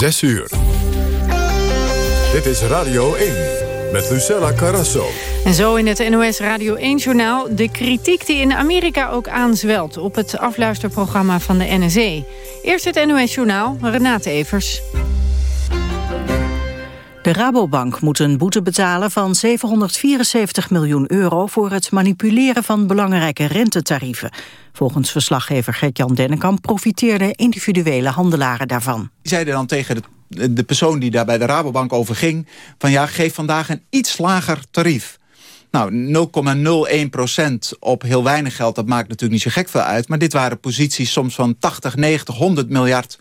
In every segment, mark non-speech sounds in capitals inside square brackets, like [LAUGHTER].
6 uur. Dit is Radio 1 met Lucella Carrasso. En zo in het NOS Radio 1-journaal de kritiek die in Amerika ook aanzwelt... op het afluisterprogramma van de NSE. Eerst het NOS-journaal, Renate Evers. De Rabobank moet een boete betalen van 774 miljoen euro... voor het manipuleren van belangrijke rentetarieven. Volgens verslaggever Gert-Jan Dennekamp profiteerden individuele handelaren daarvan. Die zeiden dan tegen de, de persoon die daar bij de Rabobank over ging... van ja, geef vandaag een iets lager tarief. Nou, 0,01 procent op heel weinig geld, dat maakt natuurlijk niet zo gek veel uit. Maar dit waren posities soms van 80, 90, 100 miljard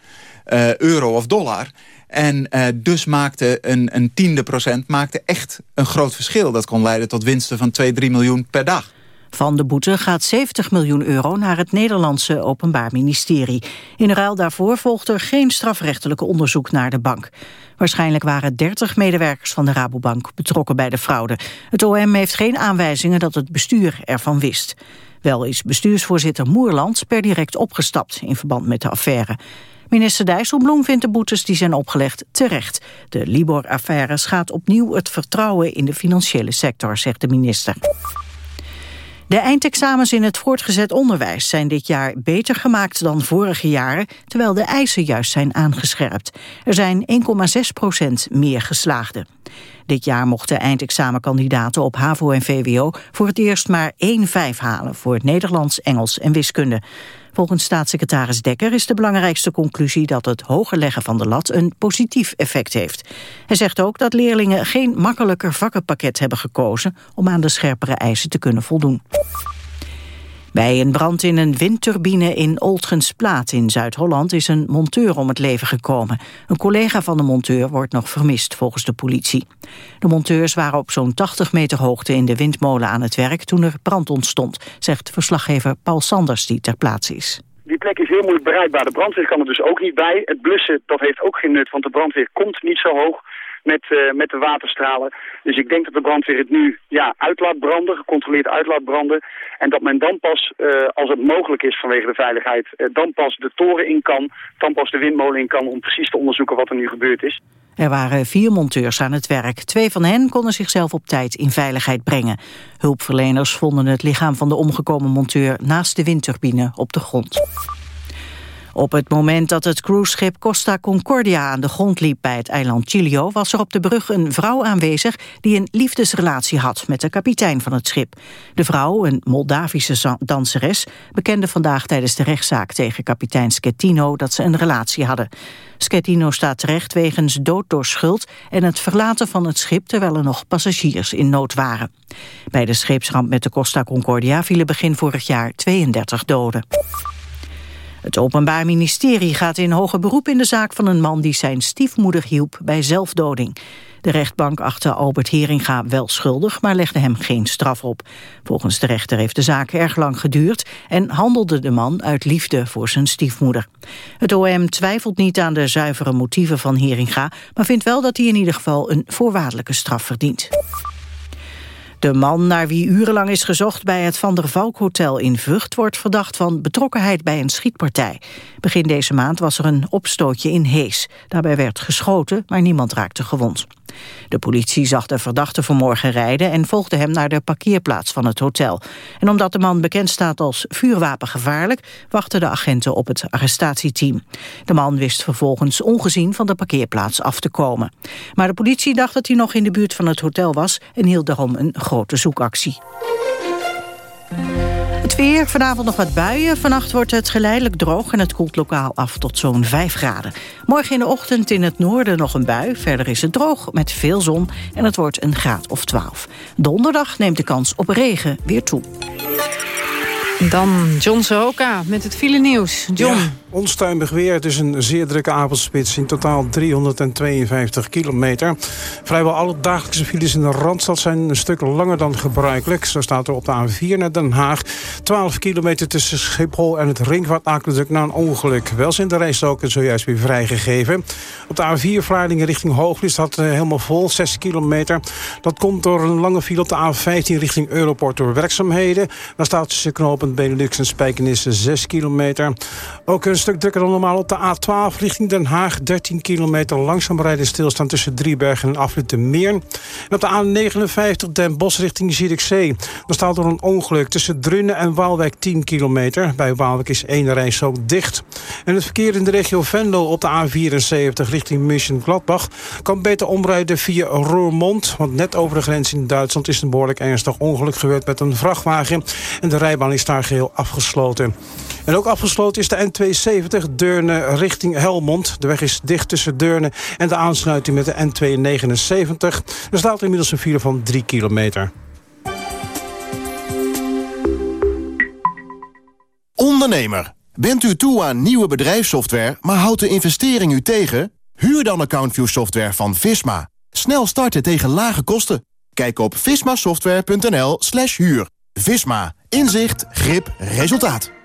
uh, euro of dollar. En uh, dus maakte een, een tiende procent maakte echt een groot verschil. Dat kon leiden tot winsten van 2, 3 miljoen per dag. Van de boete gaat 70 miljoen euro naar het Nederlandse Openbaar Ministerie. In ruil daarvoor volgt er geen strafrechtelijke onderzoek naar de bank. Waarschijnlijk waren 30 medewerkers van de Rabobank betrokken bij de fraude. Het OM heeft geen aanwijzingen dat het bestuur ervan wist. Wel is bestuursvoorzitter Moerland per direct opgestapt in verband met de affaire. Minister Dijsselbloem vindt de boetes die zijn opgelegd terecht. De Libor-affaire schaadt opnieuw het vertrouwen in de financiële sector, zegt de minister. De eindexamens in het voortgezet onderwijs zijn dit jaar beter gemaakt dan vorige jaren, terwijl de eisen juist zijn aangescherpt. Er zijn 1,6 procent meer geslaagden. Dit jaar mochten eindexamenkandidaten op HAVO en VWO voor het eerst maar 1,5 halen voor het Nederlands, Engels en wiskunde. Volgens staatssecretaris Dekker is de belangrijkste conclusie dat het hoger leggen van de lat een positief effect heeft. Hij zegt ook dat leerlingen geen makkelijker vakkenpakket hebben gekozen om aan de scherpere eisen te kunnen voldoen. Bij een brand in een windturbine in Oldgensplaat in Zuid-Holland is een monteur om het leven gekomen. Een collega van de monteur wordt nog vermist volgens de politie. De monteurs waren op zo'n 80 meter hoogte in de windmolen aan het werk toen er brand ontstond, zegt verslaggever Paul Sanders die ter plaatse is. Die plek is heel moeilijk bereikbaar. De brandweer kan er dus ook niet bij. Het blussen, dat heeft ook geen nut, want de brandweer komt niet zo hoog met, uh, met de waterstralen. Dus ik denk dat de brandweer het nu ja, uit laat branden, gecontroleerd uit laat branden. En dat men dan pas, uh, als het mogelijk is vanwege de veiligheid, uh, dan pas de toren in kan, dan pas de windmolen in kan om precies te onderzoeken wat er nu gebeurd is. Er waren vier monteurs aan het werk. Twee van hen konden zichzelf op tijd in veiligheid brengen. Hulpverleners vonden het lichaam van de omgekomen monteur naast de windturbine op de grond. Op het moment dat het cruiseschip Costa Concordia aan de grond liep bij het eiland Chilio... was er op de brug een vrouw aanwezig die een liefdesrelatie had met de kapitein van het schip. De vrouw, een Moldavische danseres, bekende vandaag tijdens de rechtszaak tegen kapitein Schettino dat ze een relatie hadden. Schettino staat terecht wegens dood door schuld en het verlaten van het schip terwijl er nog passagiers in nood waren. Bij de scheepsramp met de Costa Concordia vielen begin vorig jaar 32 doden. Het Openbaar Ministerie gaat in hoger beroep in de zaak van een man die zijn stiefmoeder hielp bij zelfdoding. De rechtbank achtte Albert Heringa wel schuldig, maar legde hem geen straf op. Volgens de rechter heeft de zaak erg lang geduurd en handelde de man uit liefde voor zijn stiefmoeder. Het OM twijfelt niet aan de zuivere motieven van Heringa, maar vindt wel dat hij in ieder geval een voorwaardelijke straf verdient. De man naar wie urenlang is gezocht bij het Van der Valk Hotel in Vught... wordt verdacht van betrokkenheid bij een schietpartij. Begin deze maand was er een opstootje in Hees. Daarbij werd geschoten, maar niemand raakte gewond. De politie zag de verdachte vanmorgen rijden en volgde hem naar de parkeerplaats van het hotel. En omdat de man bekend staat als vuurwapengevaarlijk, wachten de agenten op het arrestatieteam. De man wist vervolgens ongezien van de parkeerplaats af te komen. Maar de politie dacht dat hij nog in de buurt van het hotel was en hield daarom een grote zoekactie. Het weer, vanavond nog wat buien. Vannacht wordt het geleidelijk droog en het koelt lokaal af tot zo'n 5 graden. Morgen in de ochtend in het noorden nog een bui. Verder is het droog met veel zon en het wordt een graad of 12. Donderdag neemt de kans op regen weer toe. Dan John Sohoka met het file nieuws. John. Ja, onstuimig weer. Het is een zeer drukke avondspits. In totaal 352 kilometer. Vrijwel alle dagelijkse files in de Randstad zijn een stuk langer dan gebruikelijk. Zo staat er op de A4 naar Den Haag. 12 kilometer tussen Schiphol en het Ringvaartaqueduct na een ongeluk. Wel zijn de rijstroken zojuist weer vrijgegeven. Op de A4 Vlaardingen richting Hooglist had uh, helemaal vol, 6 kilometer. Dat komt door een lange file op de A15 richting Europort door werkzaamheden. Daar staat tussen knopen Benelux en Spijkenisse 6 kilometer. Ook een stuk drukker dan normaal op de A12 richting Den Haag. 13 kilometer langzaam rijden stilstaan tussen Driebergen en Afrit de Meer. En op de A59 Den Bosch richting Zierikzee. Dan staat er een ongeluk tussen Drunen en Waalwijk 10 kilometer. Bij Waalwijk is één reis ook dicht. En het verkeer in de regio Venlo op de A74 richting München-Gladbach... kan beter omrijden via Roermond. Want net over de grens in Duitsland is een behoorlijk ernstig ongeluk gebeurd met een vrachtwagen. En de rijbaan is daar geheel afgesloten. En ook afgesloten is de N270 Deurne richting Helmond. De weg is dicht tussen Deurne en de aansluiting met de N279. Er staat inmiddels een file van 3 kilometer. Ondernemer, bent u toe aan nieuwe bedrijfssoftware, maar houdt de investering u tegen? Huur dan AccountView software van Visma. Snel starten tegen lage kosten. Kijk op vismasoftware.nl slash huur. Visma. Inzicht, grip, resultaat.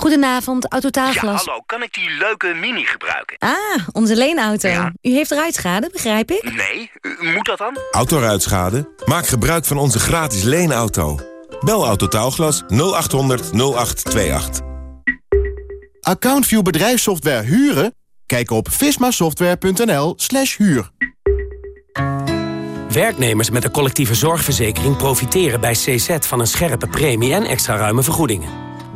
Goedenavond, Autotaalglas. Ja, hallo. Kan ik die leuke Mini gebruiken? Ah, onze leenauto. Ja. U heeft ruitschade, begrijp ik? Nee, moet dat dan? Autoruitschade? Maak gebruik van onze gratis leenauto. Bel Autotaalglas 0800 0828. AccountView bedrijfssoftware huren? Kijk op vismasoftware.nl slash huur. Werknemers met een collectieve zorgverzekering profiteren bij CZ van een scherpe premie en extra ruime vergoedingen.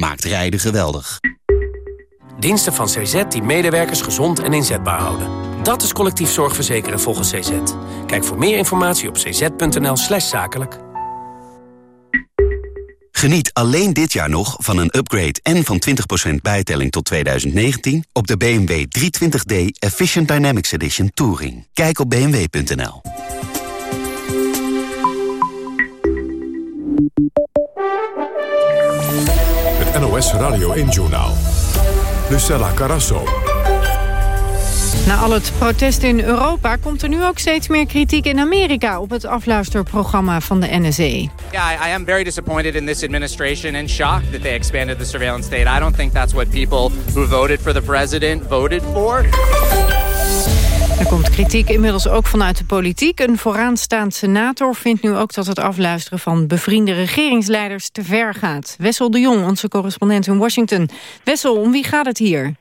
maakt rijden geweldig. Diensten van CZ die medewerkers gezond en inzetbaar houden. Dat is collectief zorgverzekeren volgens CZ. Kijk voor meer informatie op cz.nl slash zakelijk. Geniet alleen dit jaar nog van een upgrade en van 20% bijtelling tot 2019... op de BMW 320d Efficient Dynamics Edition Touring. Kijk op bmw.nl. NOS Radio 1-journaal. Lucella Carasso. Na al het protest in Europa komt er nu ook steeds meer kritiek in Amerika... op het afluisterprogramma van de NSA. Yeah, I am very disappointed in this administration and shocked that they expanded the surveillance state. I don't think that's what people who voted for the president voted for. Er komt kritiek inmiddels ook vanuit de politiek. Een vooraanstaand senator vindt nu ook dat het afluisteren van bevriende regeringsleiders te ver gaat. Wessel de Jong, onze correspondent in Washington. Wessel, om wie gaat het hier?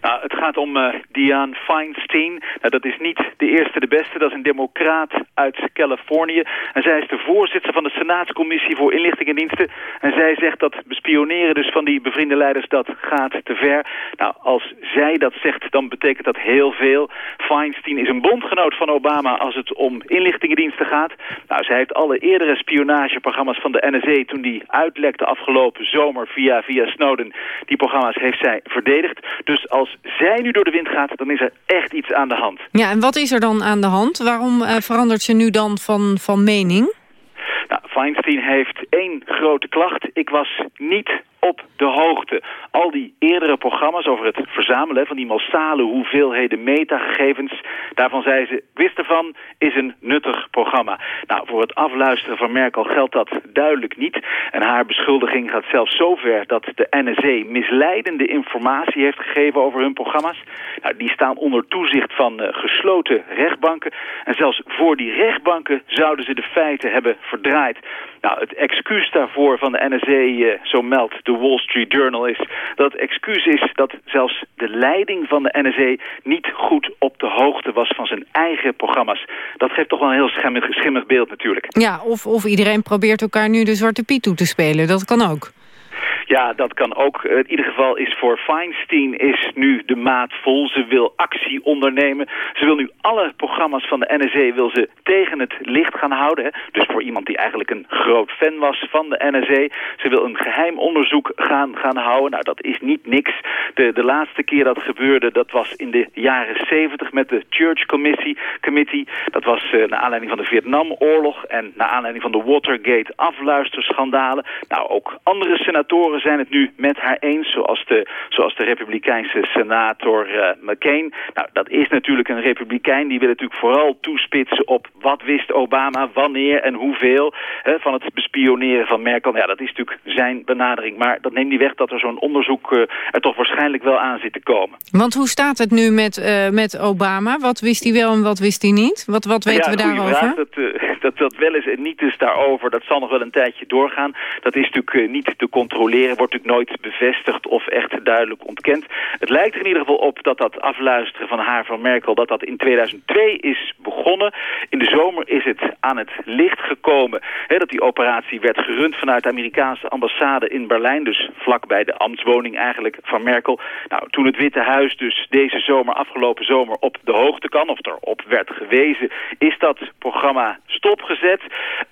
Nou, het gaat om uh, Dianne Feinstein. Nou, dat is niet de eerste de beste. Dat is een democraat uit Californië. En zij is de voorzitter van de Senaatscommissie voor Inlichtingendiensten. En zij zegt dat bespioneren dus van die bevriende leiders, dat gaat te ver. Nou, als zij dat zegt, dan betekent dat heel veel. Feinstein is een bondgenoot van Obama als het om inlichtingendiensten gaat. Nou, zij heeft alle eerdere spionageprogramma's van de NSA... toen die uitlekte afgelopen zomer via, via Snowden. Die programma's heeft zij verdedigd. Dus als zij nu door de wind gaat, dan is er echt iets aan de hand. Ja, en wat is er dan aan de hand? Waarom uh, verandert ze nu dan van, van mening? Nou, Feinstein heeft één grote klacht. Ik was niet op de hoogte. Al die eerdere programma's over het verzamelen van die massale hoeveelheden metagegevens, daarvan zei ze, wist ervan, is een nuttig programma. Nou, voor het afluisteren van Merkel geldt dat duidelijk niet. En haar beschuldiging gaat zelfs zover dat de NSA misleidende informatie heeft gegeven over hun programma's. Nou, die staan onder toezicht van uh, gesloten rechtbanken. En zelfs voor die rechtbanken zouden ze de feiten hebben verdraaid. Nou, het excuus daarvoor van de NSA, uh, zo meldt de Wall Street Journal, is dat het excuus is dat zelfs de leiding van de NSA niet goed op de hoogte was van zijn eigen programma's. Dat geeft toch wel een heel schimmig, schimmig beeld natuurlijk. Ja, of, of iedereen probeert elkaar nu de zwarte piet toe te spelen. Dat kan ook. Ja, dat kan ook. In ieder geval is voor Feinstein is nu de maat vol. Ze wil actie ondernemen. Ze wil nu alle programma's van de NSE wil ze tegen het licht gaan houden. Dus voor iemand die eigenlijk een groot fan was van de NSE. Ze wil een geheim onderzoek gaan, gaan houden. Nou, dat is niet niks. De, de laatste keer dat gebeurde, dat was in de jaren 70 met de Church Committee. Committee. Dat was uh, naar aanleiding van de Vietnamoorlog en naar aanleiding van de Watergate afluisterschandalen. Nou, ook andere senatoren zijn het nu met haar eens, zoals de, zoals de republikeinse senator uh, McCain. Nou, dat is natuurlijk een republikein. Die wil natuurlijk vooral toespitsen op wat wist Obama, wanneer en hoeveel hè, van het bespioneren van Merkel. Ja, dat is natuurlijk zijn benadering. Maar dat neemt niet weg dat er zo'n onderzoek uh, er toch waarschijnlijk wel aan zit te komen. Want hoe staat het nu met, uh, met Obama? Wat wist hij wel en wat wist hij niet? Wat, wat weten ja, we daarover? Vraag. Dat, [LAUGHS] dat, dat wel eens en niet is daarover, dat zal nog wel een tijdje doorgaan. Dat is natuurlijk niet te controleren, wordt natuurlijk nooit bevestigd of echt duidelijk ontkend. Het lijkt er in ieder geval op dat dat afluisteren van haar van Merkel, dat dat in 2002 is begonnen. In de zomer is het aan het licht gekomen hè, dat die operatie werd gerund vanuit de Amerikaanse ambassade in Berlijn, dus vlakbij de ambtswoning eigenlijk van Merkel. Nou, toen het Witte Huis dus deze zomer, afgelopen zomer, op de hoogte kan, of erop werd gewezen, is dat programma stopgezet.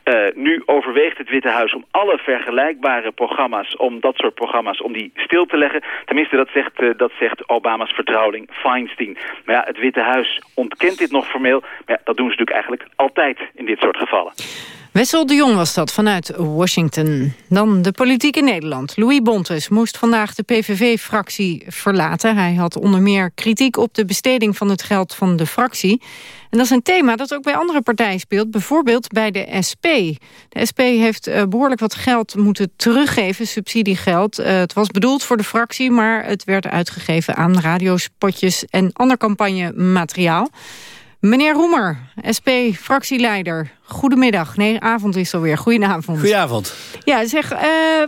Uh, nu overweegt het Witte Huis om alle vergelijkbare programma's, om dat soort programma's, om die stil te leggen. Tenminste, dat zegt, uh, dat zegt Obama's vertrouweling Feinstein. Maar ja, het Witte Huis ontkent dit nog formeel. Maar ja, dat doen ze natuurlijk eigenlijk altijd in dit soort gevallen. Wessel de Jong was dat vanuit Washington. Dan de politiek in Nederland. Louis Bontes moest vandaag de PVV-fractie verlaten. Hij had onder meer kritiek op de besteding van het geld van de fractie. En dat is een thema dat ook bij andere partijen speelt. Bijvoorbeeld bij de SP. De SP heeft uh, behoorlijk wat geld moeten teruggeven, subsidiegeld. Uh, het was bedoeld voor de fractie, maar het werd uitgegeven aan radiospotjes en ander campagnemateriaal. Meneer Roemer, SP-fractieleider. Goedemiddag. Nee, avond is alweer. Goedenavond. Goedenavond. Ja, zeg, uh,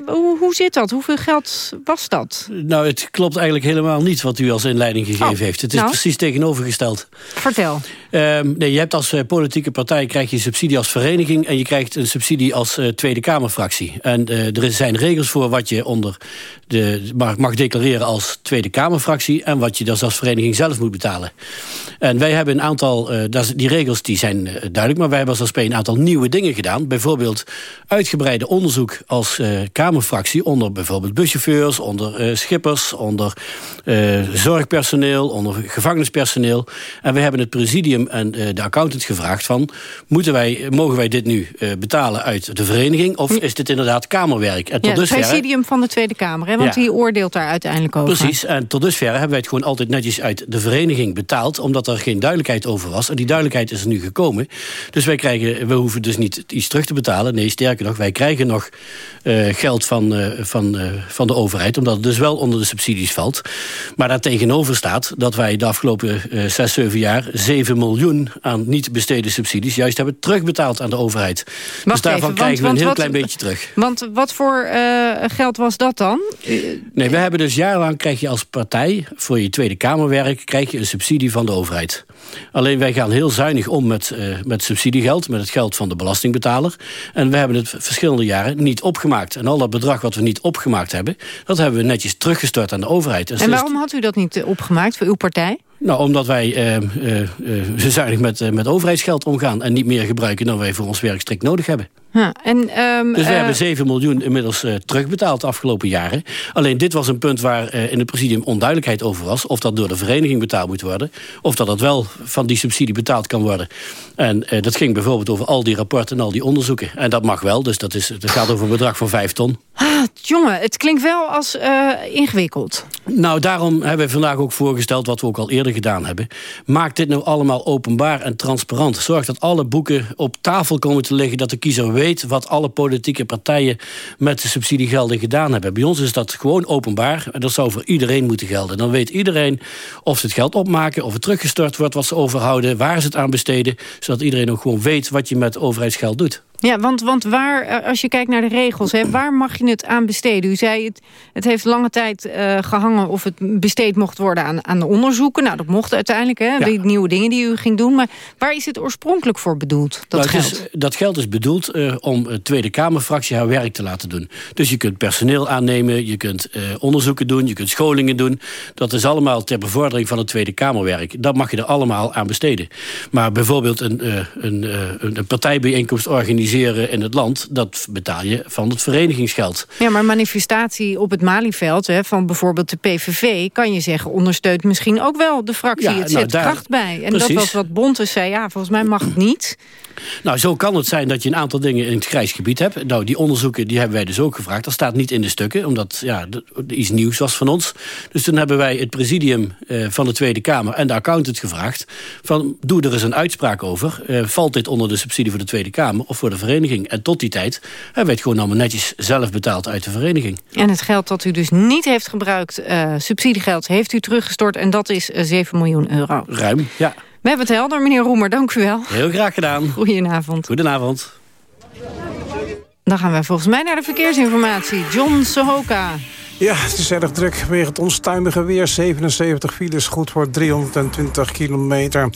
hoe, hoe zit dat? Hoeveel geld was dat? Nou, het klopt eigenlijk helemaal niet wat u als inleiding gegeven oh, heeft. Het is nou? precies tegenovergesteld. Vertel. Uh, nee, je hebt als uh, politieke partij krijg je subsidie als vereniging... en je krijgt een subsidie als uh, Tweede Kamerfractie. En er zijn regels voor wat je onder de, mag, mag declareren als Tweede Kamerfractie... en wat je dus als vereniging zelf moet betalen. En wij hebben een aantal... die regels die zijn duidelijk, maar wij hebben als SP een aantal nieuwe dingen gedaan. Bijvoorbeeld uitgebreide onderzoek als uh, Kamerfractie... onder bijvoorbeeld buschauffeurs, onder uh, schippers... onder zorgpersoneel, onder gevangenispersoneel. En we hebben het presidium en de accountant gevraagd van... Moeten wij, mogen wij dit nu betalen uit de vereniging... of is dit inderdaad Kamerwerk? En tot ja, het presidium van de Tweede Kamer, hè? want ja. die oordeelt daar uiteindelijk over. Precies, en tot dusver hebben wij het gewoon altijd netjes uit de vereniging betaald... omdat er geen duidelijkheid over was. En die duidelijkheid is nu gekomen. Dus wij krijgen we hoeven dus niet iets terug te betalen. Nee, sterker nog, wij krijgen nog uh, geld van, uh, van, uh, van de overheid... omdat het dus wel onder de subsidies valt. Maar daar tegenover staat dat wij de afgelopen zes, zeven jaar... 7 miljoen aan niet besteden subsidies... juist hebben terugbetaald aan de overheid. Wacht dus daarvan even, krijgen we een heel wat, klein beetje terug. Want wat voor geld was dat dan? Nee, we hebben dus jarenlang krijg je als partij... voor je Tweede Kamerwerk krijg je een subsidie van de overheid. Alleen wij gaan heel zuinig om met, uh, met subsidiegeld, met het geld van de belastingbetaler. En we hebben het verschillende jaren niet opgemaakt. En al dat bedrag wat we niet opgemaakt hebben, dat hebben we netjes teruggestort aan de overheid. En, en waarom had u dat niet opgemaakt voor uw partij? Nou, omdat wij uh, uh, uh, zuinig met, met overheidsgeld omgaan... en niet meer gebruiken dan wij voor ons werk strikt nodig hebben. Ja, en, um, dus we hebben 7 miljoen inmiddels terugbetaald de afgelopen jaren. Alleen dit was een punt waar in het presidium onduidelijkheid over was... of dat door de vereniging betaald moet worden... of dat dat wel van die subsidie betaald kan worden. En dat ging bijvoorbeeld over al die rapporten en al die onderzoeken. En dat mag wel, dus dat, is, dat gaat over een bedrag van 5 ton. Ah, jongen, het klinkt wel als ingewikkeld. Nou, daarom hebben we vandaag ook voorgesteld... wat we ook al eerder gedaan hebben. Maak dit nou allemaal openbaar en transparant. Zorg dat alle boeken op tafel komen te liggen... dat de kiezer weet wat alle politieke partijen... met de subsidiegelden gedaan hebben. Bij ons is dat gewoon openbaar. En dat zou voor iedereen moeten gelden. Dan weet iedereen of ze het geld opmaken... of het teruggestort wordt wat ze overhouden... waar ze het aan besteden... zodat iedereen ook gewoon weet wat je met overheidsgeld doet. Ja, want, want waar, eh, als je kijkt naar de regels, hè, waar mag je het aan besteden? U zei, het, het heeft lange tijd uh, gehangen of het besteed mocht worden aan, aan de onderzoeken. Nou, dat mocht uiteindelijk, hè, die nieuwe dingen die u ging doen. Maar waar is het oorspronkelijk voor bedoeld, dat nou, geld? Is, dat geld is bedoeld uh, om de Tweede Kamerfractie haar werk te laten doen. Dus je kunt personeel aannemen, je kunt onderzoeken doen, je kunt scholingen doen. Dat is allemaal ter bevordering van het Tweede Kamerwerk. Dat mag je er allemaal aan besteden. Maar bijvoorbeeld een, een, een partijbijeenkomst organiseren in het land... dat betaal je van het verenigingsgeld. Ja, maar manifestatie op het Malieveld hè, van bijvoorbeeld de PVV... kan je zeggen, ondersteunt misschien ook wel de fractie. het nou, zet kracht bij. En dat was wat Bontes zei, ja, volgens mij mag het niet. Nou, zo kan het zijn dat je een aantal dingen in het grijs gebied hebt. Nou, die onderzoeken die hebben wij dus ook gevraagd. Dat staat niet in de stukken, omdat ja, iets nieuws was van ons. Dus toen hebben wij het presidium eh, van de Tweede Kamer en de accountant gevraagd... van doe er eens een uitspraak over. Eh, valt dit onder de subsidie voor de Tweede Kamer of voor de vereniging? En tot die tijd hebben wij het gewoon allemaal netjes zelf betaald uit de vereniging. En het geld dat u dus niet heeft gebruikt, uh, subsidiegeld, heeft u teruggestort... en dat is 7 miljoen euro. Ruim, ja. We hebben het helder, meneer Roemer. Dank u wel. Heel graag gedaan. Goedenavond. Goedenavond. Dan gaan wij volgens mij naar de verkeersinformatie. John Sohoka. Ja, het is erg druk weer het onstuimige weer. 77 files, goed voor 320 kilometer. Een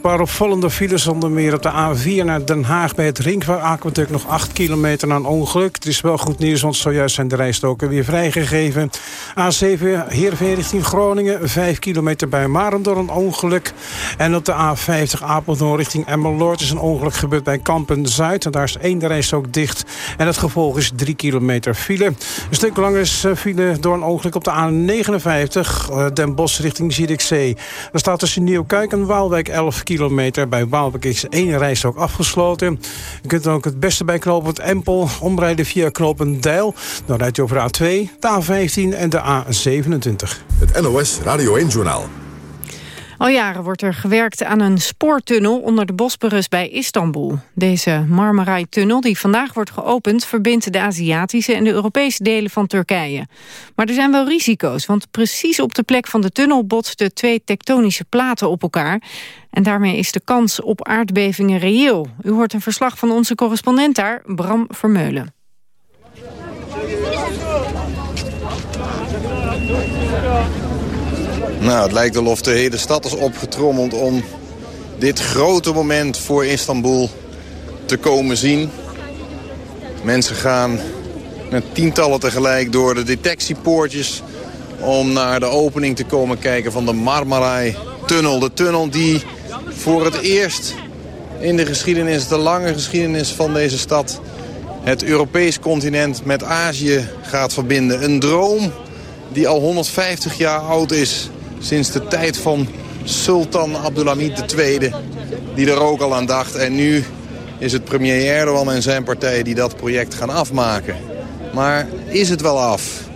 paar opvallende files onder meer op de A4 naar Den Haag... bij het Ringvaar-aquaduct nog 8 kilometer na een ongeluk. Het is wel goed nieuws, want zojuist zijn de rijstoken weer vrijgegeven. A7 Heerenveen richting Groningen, 5 kilometer bij Maren een ongeluk. En op de A50 Apeldoorn richting Emmeloord is een ongeluk gebeurd bij Kampen-Zuid. En daar is één rijstok dicht. En het gevolg is 3 kilometer file. Een stuk langer is uh, door een ongeluk op de A59, uh, Den Bosch richting Zierikzee. Er staat tussen Nieuwkuik en Waalwijk 11 kilometer. Bij Waalwijk is één rijstrook afgesloten. Je kunt ook het beste bij knooppunt Empel omrijden via knooppunt Deil. Dan rijdt u over de A2, de A15 en de A27. Het NOS Radio 1-journaal. Al jaren wordt er gewerkt aan een spoortunnel onder de Bosporus bij Istanbul. Deze Marmaray-tunnel die vandaag wordt geopend... verbindt de Aziatische en de Europese delen van Turkije. Maar er zijn wel risico's, want precies op de plek van de tunnel... botsten twee tektonische platen op elkaar. En daarmee is de kans op aardbevingen reëel. U hoort een verslag van onze correspondent daar, Bram Vermeulen. Nou, het lijkt wel of de hele stad is opgetrommeld om dit grote moment voor Istanbul te komen zien. Mensen gaan met tientallen tegelijk door de detectiepoortjes om naar de opening te komen kijken van de Marmaray-tunnel. De tunnel die voor het eerst in de geschiedenis, de lange geschiedenis van deze stad... het Europees continent met Azië gaat verbinden. Een droom die al 150 jaar oud is sinds de tijd van Sultan Abdulhamid II, die er ook al aan dacht. En nu is het premier Erdogan en zijn partij die dat project gaan afmaken. Maar is het wel af?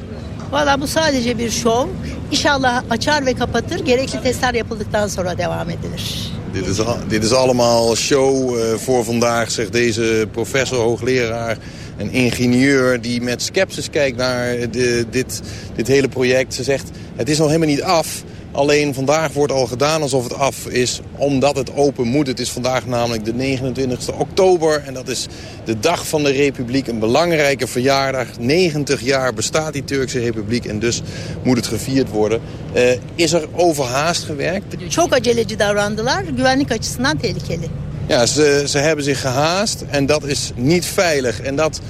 Valla bu sadece bir şov. İnşallah açar ve kapatır. Gerekli testler yapıldıktan sonra devam edilir. Dit is, dit is allemaal show uh, voor vandaag, zegt deze professor, hoogleraar en ingenieur... die met sceptisch kijkt naar de, dit, dit hele project. Ze zegt, het is nog helemaal niet af. Alleen vandaag wordt al gedaan alsof het af is, omdat het open moet. Het is vandaag namelijk de 29 oktober en dat is de dag van de Republiek. Een belangrijke verjaardag. 90 jaar bestaat die Turkse Republiek en dus moet het gevierd worden. Uh, is er overhaast gewerkt? Çok aceleci davrandılar. Güvenlik açısından tehlikeli. Ja, ze, ze hebben zich gehaast en dat is niet veilig. En dat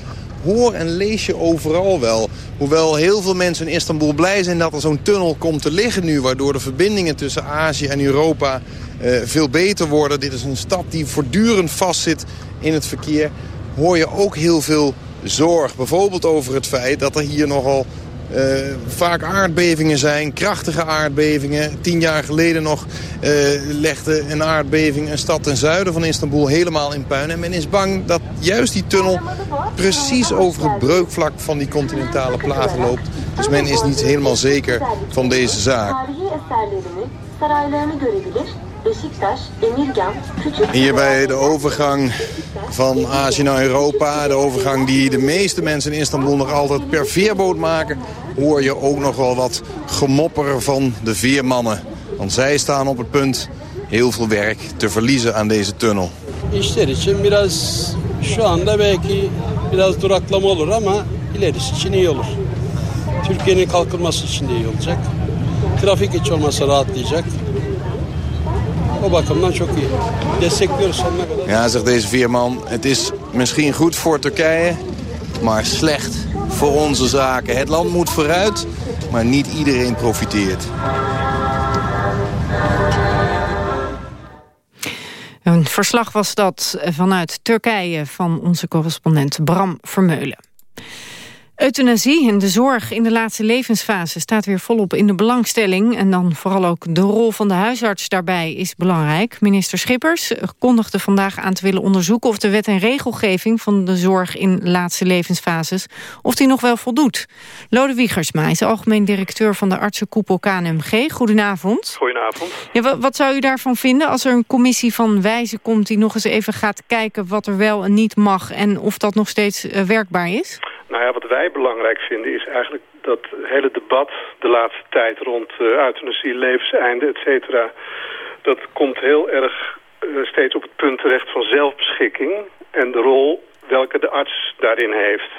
hoor en lees je overal wel. Hoewel heel veel mensen in Istanbul blij zijn dat er zo'n tunnel komt te liggen nu... waardoor de verbindingen tussen Azië en Europa uh, veel beter worden. Dit is een stad die voortdurend vastzit in het verkeer. Hoor je ook heel veel zorg. Bijvoorbeeld over het feit dat er hier nogal uh, vaak aardbevingen zijn, krachtige aardbevingen. Tien jaar geleden nog uh, legde een aardbeving een stad ten zuiden van Istanbul helemaal in puin. En men is bang dat juist die tunnel precies over het breukvlak van die continentale platen loopt. Dus men is niet helemaal zeker van deze zaak. Hier bij de overgang van Azië naar Europa, de overgang die de meeste mensen in Istanbul nog altijd per veerboot maken, hoor je ook nog wel wat gemopper van de veermannen. Want zij staan op het punt heel veel werk te verliezen aan deze tunnel. İşler için biraz Şu anda belki biraz duraklama olur ama ilerisi için iyi olur. Türkiye'nin kalkınması için de iyi olacak. Trafik hiç olmazsa rahatlayacak. O bakımdan çok iyi. Destekliyoruz sonuna kadar. Ja, zegt deze veerman, het is misschien goed voor Turkije, maar slecht voor onze zaken. Het land moet vooruit, maar niet iedereen profiteert. Een verslag was dat vanuit Turkije van onze correspondent Bram Vermeulen. Euthanasie en de zorg in de laatste levensfase staat weer volop in de belangstelling. En dan vooral ook de rol van de huisarts daarbij is belangrijk. Minister Schippers kondigde vandaag aan te willen onderzoeken... of de wet en regelgeving van de zorg in laatste levensfases... of die nog wel voldoet. Lode Wiegersma is algemeen directeur van de artsenkoepel KNMG. Goedenavond. Goedenavond. Ja, wat zou u daarvan vinden als er een commissie van wijzen komt... die nog eens even gaat kijken wat er wel en niet mag... en of dat nog steeds uh, werkbaar is? Nou ja, wat wij belangrijk vinden is eigenlijk dat hele debat de laatste tijd rond uh, euthanasie, levenseinde, et cetera, dat komt heel erg uh, steeds op het punt terecht van zelfbeschikking en de rol welke de arts daarin heeft.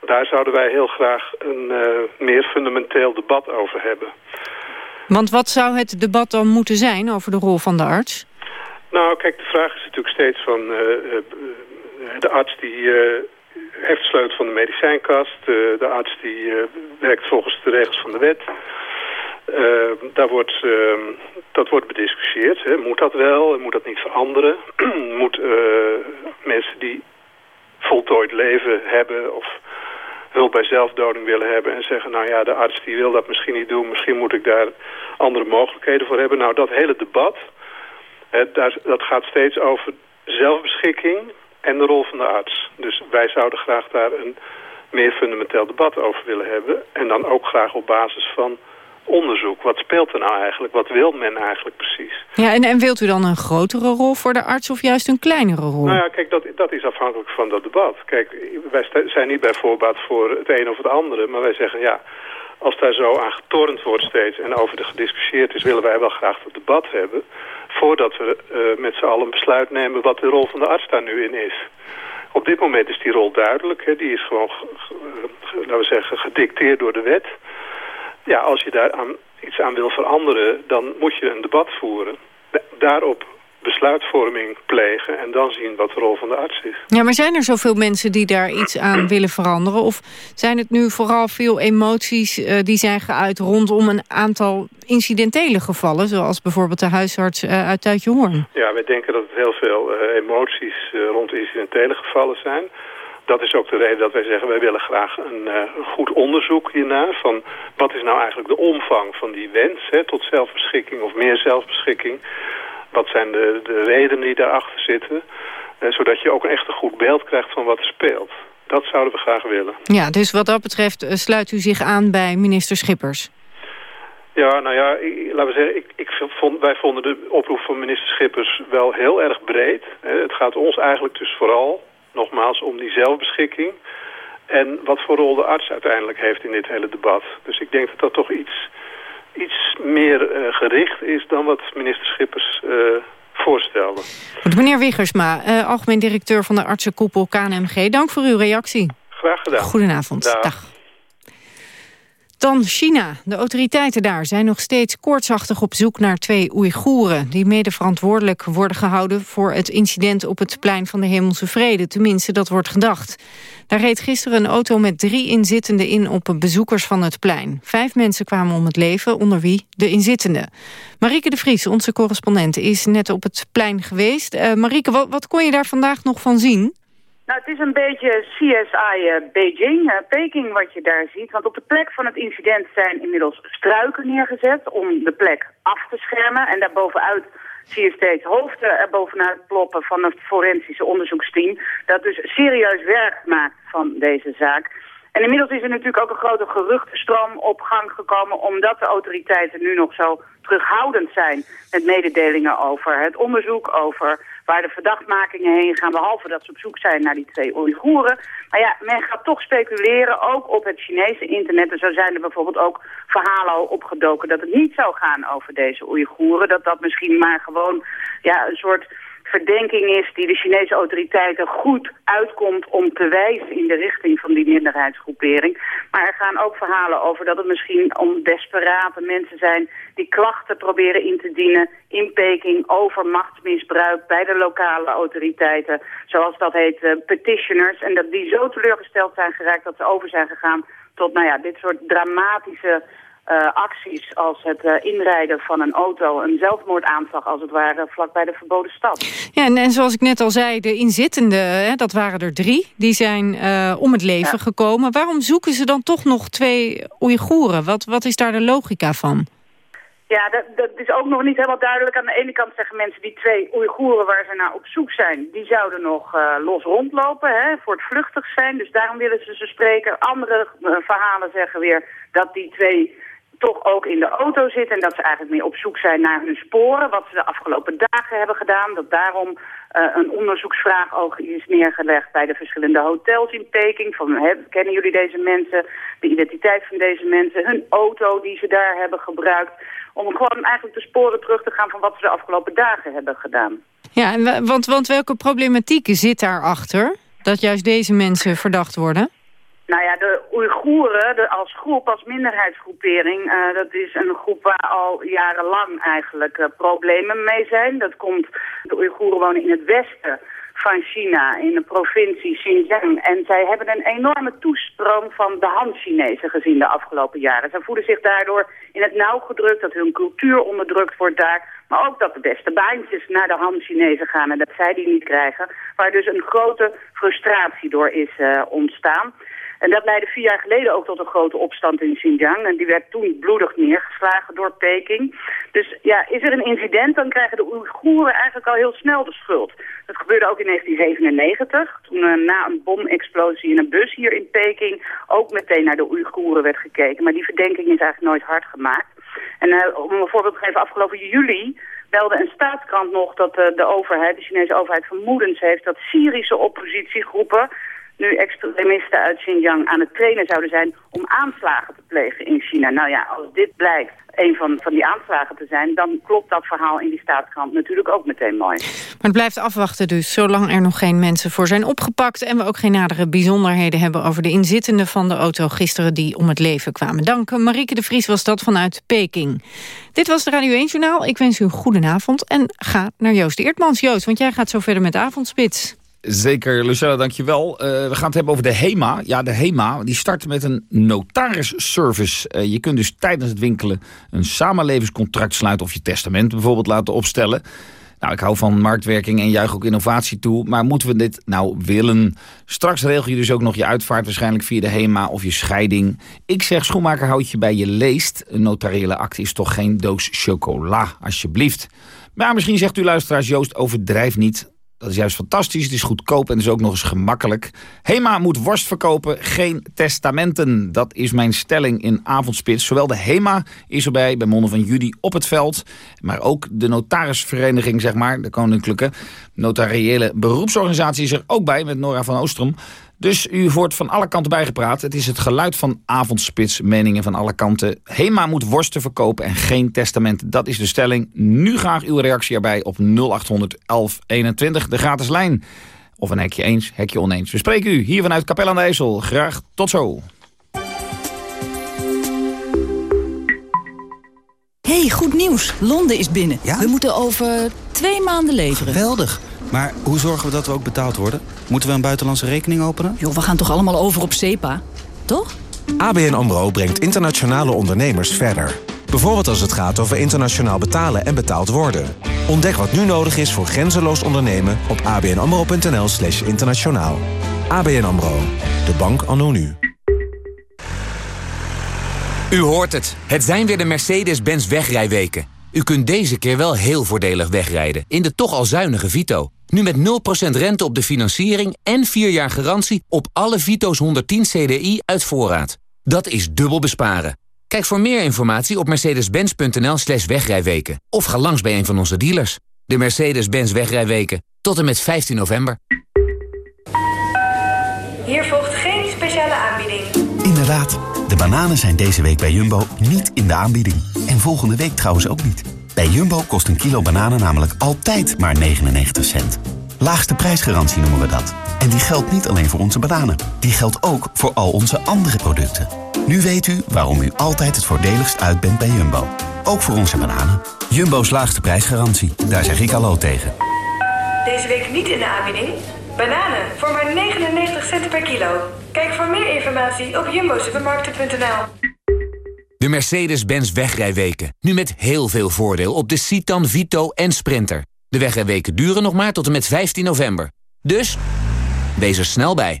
Daar zouden wij heel graag een uh, meer fundamenteel debat over hebben. Want wat zou het debat dan moeten zijn over de rol van de arts? Nou, kijk, de vraag is natuurlijk steeds van de arts die heeft sleutel van de medicijnkast. Uh, de arts die uh, werkt volgens de regels van de wet. Uh, daar wordt, dat wordt bediscussieerd. Hè. Moet dat wel? Moet dat niet veranderen? [CLEARS THROAT] Moet mensen die voltooid leven hebben of hulp bij zelfdoding willen hebben en zeggen... nou ja, de arts die wil dat misschien niet doen. Misschien moet ik daar andere mogelijkheden voor hebben. Nou, dat hele debat, dat gaat steeds over zelfbeschikking en de rol van de arts. Dus wij zouden graag daar een meer fundamenteel debat over willen hebben. En dan ook graag op basis van onderzoek. Wat speelt er nou eigenlijk? Wat wil men eigenlijk precies? Ja, en, en wilt u dan een grotere rol voor de arts of juist een kleinere rol? Nou ja, kijk, dat, dat is afhankelijk van dat debat. Kijk, wij zijn niet bij voorbaat voor het een of het andere. Maar wij zeggen, ja, als daar zo aan getornd wordt steeds en over de gediscussieerd is... willen wij wel graag het debat hebben voordat we uh, met z'n allen besluit nemen wat de rol van de arts daar nu in is. Op dit moment is die rol duidelijk. Hè. Die is gewoon, laten we zeggen, gedicteerd door de wet. Ja, als je daar aan, iets aan wil veranderen, dan moet je een debat voeren. Daarop besluitvorming plegen en dan zien wat de rol van de arts is. Ja, maar zijn er zoveel mensen die daar iets aan [CLEARS THROAT] willen veranderen? Of zijn het nu vooral veel emoties uh, die zijn geuit rondom een aantal incidentele gevallen... zoals bijvoorbeeld de huisarts uh, uit Tuitjehoorn? Ja, wij denken dat het heel veel uh, emoties rond incidentele gevallen zijn. Dat is ook de reden dat wij zeggen, wij willen graag een, een goed onderzoek hiernaar... van wat is nou eigenlijk de omvang van die wens hè, tot zelfbeschikking of meer zelfbeschikking... Wat zijn de, de redenen die daarachter zitten? Eh, zodat je ook een echt een goed beeld krijgt van wat er speelt. Dat zouden we graag willen. Ja, dus wat dat betreft uh, sluit u zich aan bij minister Schippers? Ja, nou ja, ik, laten we zeggen, ik, ik vond, wij vonden de oproep van minister Schippers wel heel erg breed. Het gaat ons eigenlijk dus vooral, nogmaals, om die zelfbeschikking. En wat voor rol de arts uiteindelijk heeft in dit hele debat. Dus ik denk dat dat toch iets iets meer uh, gericht is dan wat minister Schippers uh, voorstelde. Goed, meneer Wiggersma, uh, algemeen directeur van de artsenkoepel KNMG. Dank voor uw reactie. Graag gedaan. Goedenavond. Dag. Dag. Dan China. De autoriteiten daar zijn nog steeds koortsachtig op zoek naar twee Oeigoeren... die mede verantwoordelijk worden gehouden voor het incident op het plein van de Hemelse Vrede. Tenminste, dat wordt gedacht. Daar reed gisteren een auto met drie inzittenden in op bezoekers van het plein. Vijf mensen kwamen om het leven, onder wie de inzittenden. Marieke de Vries, onze correspondent, is net op het plein geweest. Uh, Marieke, wat, wat kon je daar vandaag nog van zien? Nou, het is een beetje CSI uh, Beijing, uh, Peking wat je daar ziet. Want op de plek van het incident zijn inmiddels struiken neergezet om de plek af te schermen. En daarbovenuit zie je steeds hoofden er bovenuit ploppen van het forensische onderzoeksteam. Dat dus serieus werk maakt van deze zaak. En inmiddels is er natuurlijk ook een grote geruchtenstroom op gang gekomen... omdat de autoriteiten nu nog zo terughoudend zijn met mededelingen over het onderzoek... over waar de verdachtmakingen heen gaan, behalve dat ze op zoek zijn naar die twee Oeigoeren. Maar ja, men gaat toch speculeren, ook op het Chinese internet. En zo zijn er bijvoorbeeld ook verhalen al opgedoken dat het niet zou gaan over deze Oeigoeren. Dat dat misschien maar gewoon ja, een soort verdenking is die de Chinese autoriteiten goed uitkomt om te wijzen in de richting van die minderheidsgroepering. Maar er gaan ook verhalen over dat het misschien om desperate mensen zijn die klachten proberen in te dienen in Peking over machtsmisbruik bij de lokale autoriteiten, zoals dat heet, uh, petitioners. En dat die zo teleurgesteld zijn geraakt dat ze over zijn gegaan tot nou ja, dit soort dramatische acties als het uh, inrijden van een auto, een zelfmoordaanslag als het ware, vlakbij de verboden stad. Ja, en, en zoals ik net al zei, de inzittenden, dat waren er drie, die zijn uh, om het leven ja. gekomen. Waarom zoeken ze dan toch nog twee Oeigoeren? Wat, wat is daar de logica van? Ja, dat, dat is ook nog niet helemaal duidelijk. Aan de ene kant zeggen mensen die twee Oeigoeren waar ze naar op zoek zijn, die zouden nog uh, los rondlopen, hè, voor het vluchtig zijn. Dus daarom willen ze ze spreken. Andere uh, verhalen zeggen weer dat die twee toch ook in de auto zitten en dat ze eigenlijk meer op zoek zijn naar hun sporen, wat ze de afgelopen dagen hebben gedaan. Dat daarom uh, een onderzoeksvraag ook is neergelegd bij de verschillende hotels in Peking. Van, hè, kennen jullie deze mensen, de identiteit van deze mensen, hun auto die ze daar hebben gebruikt. Om gewoon eigenlijk de sporen terug te gaan van wat ze de afgelopen dagen hebben gedaan. Ja, en want, want welke problematiek zit daarachter? Dat juist deze mensen verdacht worden? Nou ja, de Oeigoeren als groep, als minderheidsgroepering, uh, dat is een groep waar al jarenlang eigenlijk uh, problemen mee zijn. Dat komt, de Oeigoeren wonen in het westen van China, in de provincie Xinjiang. En zij hebben een enorme toestroom van de Han-Chinezen gezien de afgelopen jaren. Zij voelen zich daardoor in het nauw gedrukt, dat hun cultuur onderdrukt wordt daar. Maar ook dat de beste baantjes naar de Han-Chinezen gaan en dat zij die niet krijgen. Waar dus een grote frustratie door is uh, ontstaan. En dat leidde vier jaar geleden ook tot een grote opstand in Xinjiang. En die werd toen bloedig neergeslagen door Peking. Dus ja, is er een incident, dan krijgen de Oeigoeren eigenlijk al heel snel de schuld. Dat gebeurde ook in 1997, toen uh, na een bomexplosie in een bus hier in Peking ook meteen naar de Oeigoeren werd gekeken. Maar die verdenking is eigenlijk nooit hard gemaakt. En uh, om een voorbeeld te geven, afgelopen juli belde een staatskrant nog dat uh, de overheid, de Chinese overheid, vermoedens heeft dat Syrische oppositiegroepen nu extremisten uit Xinjiang aan het trainen zouden zijn om aanslagen te plegen in China. Nou ja, als dit blijkt een van, van die aanslagen te zijn... dan klopt dat verhaal in die staatskrant natuurlijk ook meteen mooi. Maar het blijft afwachten dus, zolang er nog geen mensen voor zijn opgepakt... en we ook geen nadere bijzonderheden hebben over de inzittenden van de auto gisteren... die om het leven kwamen. Dank, Marieke de Vries was dat vanuit Peking. Dit was de Radio 1-journaal. Ik wens u een goedenavond en ga naar Joost Eertmans. Joost, want jij gaat zo verder met avondspits. Zeker, Lucella, dankjewel. Uh, we gaan het hebben over de HEMA. Ja, de HEMA die start met een notarisservice. Uh, je kunt dus tijdens het winkelen een samenlevingscontract sluiten... of je testament bijvoorbeeld laten opstellen. Nou, ik hou van marktwerking en juich ook innovatie toe. Maar moeten we dit nou willen? Straks regel je dus ook nog je uitvaart waarschijnlijk via de HEMA of je scheiding. Ik zeg, schoenmaker, houd je bij je leest. Een notariële akte is toch geen doos chocola, alsjeblieft. Maar misschien zegt u luisteraars, Joost, overdrijf niet. Dat is juist fantastisch, het is goedkoop en is ook nog eens gemakkelijk. HEMA moet worst verkopen, geen testamenten. Dat is mijn stelling in Avondspits. Zowel de HEMA is erbij, bij monden van Judy op het veld... maar ook de notarisvereniging, zeg maar, de koninklijke... notariële beroepsorganisatie is er ook bij, met Nora van Oostrom... Dus u wordt van alle kanten bijgepraat. Het is het geluid van avondspits, meningen van alle kanten. HEMA moet worsten verkopen en geen testament. Dat is de stelling. Nu graag uw reactie erbij op 0800 1121, de gratis lijn. Of een hekje eens, hekje oneens. We spreken u hier vanuit Capelle aan de IJssel. Graag tot zo. hey, goed nieuws. Londen is binnen. Ja? We moeten over twee maanden leveren. Geweldig. Maar hoe zorgen we dat we ook betaald worden? Moeten we een buitenlandse rekening openen? Joh, we gaan toch allemaal over op SEPA? Toch? ABN AMRO brengt internationale ondernemers verder. Bijvoorbeeld als het gaat over internationaal betalen en betaald worden. Ontdek wat nu nodig is voor grenzeloos ondernemen op abnamro.nl slash internationaal. ABN AMRO, de bank anno nu. U hoort het. Het zijn weer de Mercedes-Benz wegrijweken. U kunt deze keer wel heel voordelig wegrijden in de toch al zuinige Vito. Nu met 0% rente op de financiering en 4 jaar garantie op alle Vito's 110 CDI uit voorraad. Dat is dubbel besparen. Kijk voor meer informatie op mercedes-benz.nl slash wegrijweken. Of ga langs bij een van onze dealers. De Mercedes-Benz wegrijweken. Tot en met 15 november. Hier volgt geen speciale aanbieding. Inderdaad. De bananen zijn deze week bij Jumbo niet in de aanbieding. En volgende week trouwens ook niet. Bij Jumbo kost een kilo bananen namelijk altijd maar 99 cent. Laagste prijsgarantie noemen we dat. En die geldt niet alleen voor onze bananen. Die geldt ook voor al onze andere producten. Nu weet u waarom u altijd het voordeligst uit bent bij Jumbo. Ook voor onze bananen. Jumbo's laagste prijsgarantie. Daar zeg ik hallo tegen. Deze week niet in de aanbieding. Bananen voor maar 99 cent per kilo. Kijk voor meer informatie op jumbosupermarkten.nl. De Mercedes-Benz wegrijweken. Nu met heel veel voordeel op de Citan, Vito en Sprinter. De wegrijweken duren nog maar tot en met 15 november. Dus, wees er snel bij.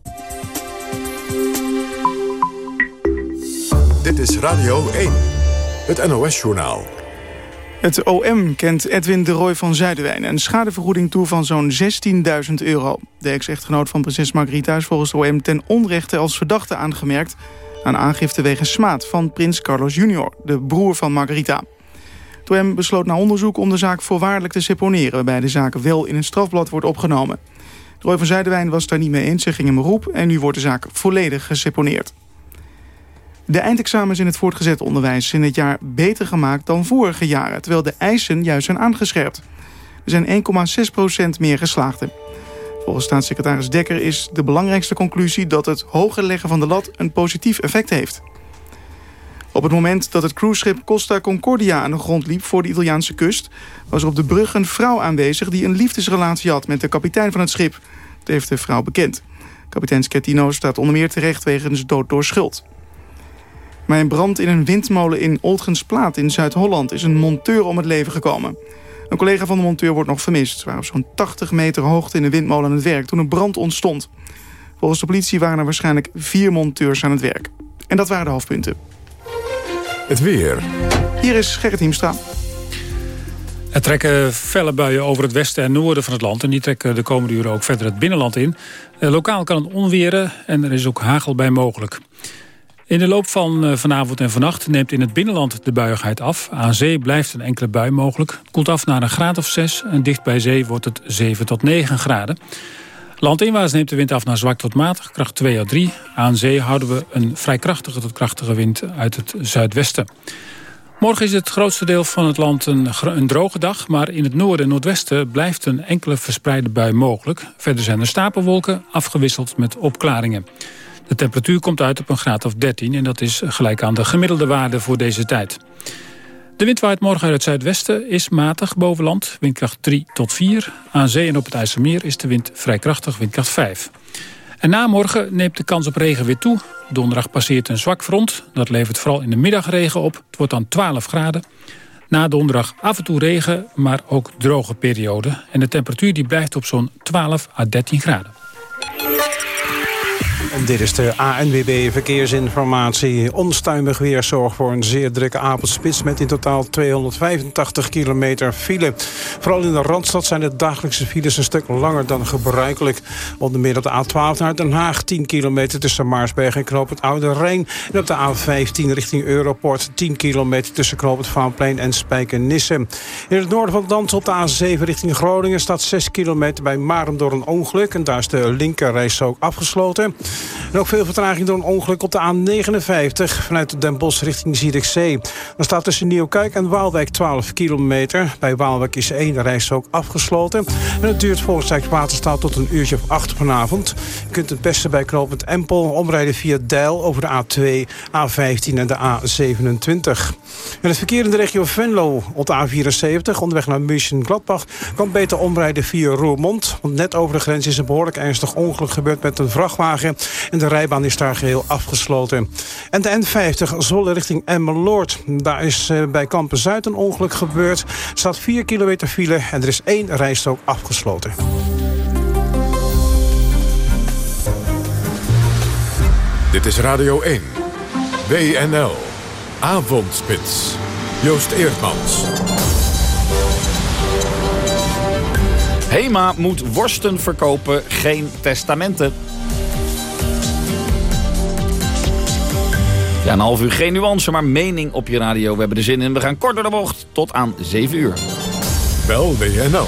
Dit is Radio 1, het NOS-journaal. Het OM kent Edwin de Roy van Zuiderwijn een schadevergoeding toe van zo'n 16.000 euro. De ex-echtgenoot van prinses Margrieta is volgens het OM ten onrechte als verdachte aangemerkt... aan aangifte wegens smaad van prins Carlos Jr., de broer van Margarita. Het OM besloot na onderzoek om de zaak voorwaardelijk te seponeren... waarbij de zaak wel in een strafblad wordt opgenomen. De Roy van Zuiderwijn was daar niet mee eens, ze ging in beroep... en nu wordt de zaak volledig geseponeerd. De eindexamens in het voortgezet onderwijs zijn dit jaar beter gemaakt dan vorige jaren... terwijl de eisen juist zijn aangescherpt. Er zijn 1,6% meer geslaagden. Volgens staatssecretaris Dekker is de belangrijkste conclusie... dat het hoger leggen van de lat een positief effect heeft. Op het moment dat het cruiseschip Costa Concordia aan de grond liep voor de Italiaanse kust... was er op de brug een vrouw aanwezig die een liefdesrelatie had met de kapitein van het schip. Dat heeft de vrouw bekend. Kapitein Schettino staat onder meer terecht wegens dood door schuld. Bij een brand in een windmolen in Oltgensplaat in Zuid-Holland... is een monteur om het leven gekomen. Een collega van de monteur wordt nog vermist. Ze waren op zo'n 80 meter hoogte in de windmolen aan het werk... toen een brand ontstond. Volgens de politie waren er waarschijnlijk vier monteurs aan het werk. En dat waren de hoofdpunten. Het weer. Hier is Gerrit Hiemstra. Er trekken felle buien over het westen en noorden van het land. En die trekken de komende uren ook verder het binnenland in. Eh, lokaal kan het onweren en er is ook hagel bij mogelijk. In de loop van eh, vanavond en vannacht neemt in het binnenland de buiigheid af. Aan zee blijft een enkele bui mogelijk. Koelt af naar een graad of 6 en dicht bij zee wordt het 7 tot 9 graden. Landinwaarts neemt de wind af naar zwak tot matig, kracht 2 à 3. Aan zee houden we een vrij krachtige tot krachtige wind uit het zuidwesten. Morgen is het grootste deel van het land een, een, droge dag... maar in het noorden en noordwesten blijft een enkele verspreide bui mogelijk. Verder zijn er stapelwolken, afgewisseld met opklaringen. De temperatuur komt uit op een graad of 13 en dat is gelijk aan de gemiddelde waarde voor deze tijd. De wind waait morgen uit het zuidwesten, is matig boven land, windkracht 3 tot 4. Aan zee en op het IJsselmeer is de wind vrij krachtig, windkracht 5. En na morgen neemt de kans op regen weer toe. Donderdag passeert een zwak front, dat levert vooral in de middag regen op. Het wordt dan 12 graden. Na donderdag af en toe regen, maar ook droge periode. En de temperatuur die blijft op zo'n 12 à 13 graden. Dit is de ANWB Verkeersinformatie. Onstuimig weer zorgt voor een zeer drukke avondspits... met in totaal 285 kilometer file. Vooral in de Randstad zijn de dagelijkse files een stuk langer dan gebruikelijk. Onder meer op de A12 naar Den Haag 10 kilometer tussen Maarsberg en Knoop het Oude Rijn. En op de A15 richting Europort 10 kilometer tussen Knoop het Vaanplein en Spijkenisse. In het noorden van het op de A7 richting Groningen staat 6 kilometer bij Maren door een ongeluk. En daar is de linkerreis ook afgesloten. En ook veel vertraging door een ongeluk op de A59 vanuit Den Bosch richting Zierikzee. Dan staat tussen Nieuwkijk en Waalwijk 12 kilometer. Bij Waalwijk is één reis ook afgesloten. En het duurt volgens Rijkswaterstaat tot een uurtje of acht vanavond. Je kunt het beste bij knooppunt Empel omrijden via Deil over de A2, A15 en de A27. En het verkeer in de regio Venlo op de A74 onderweg naar München-Gladbach kan beter omrijden via Roermond. Want net over de grens is een behoorlijk ernstig ongeluk gebeurd met een vrachtwagen. En de rijbaan is daar geheel afgesloten. En de N50 Zolle richting Emmeloord. Daar is eh, bij Kampen Zuid een ongeluk gebeurd. Er staat 4 kilometer file en er is één rijstrook afgesloten. Dit is Radio 1. WNL. Avondspits. Joost Eerdmans. HEMA moet worsten verkopen, geen testamenten. Ja, een half uur geen nuance, maar mening op je radio. We hebben er zin in. We gaan kort door de bocht tot aan 7 uur. Bel WNL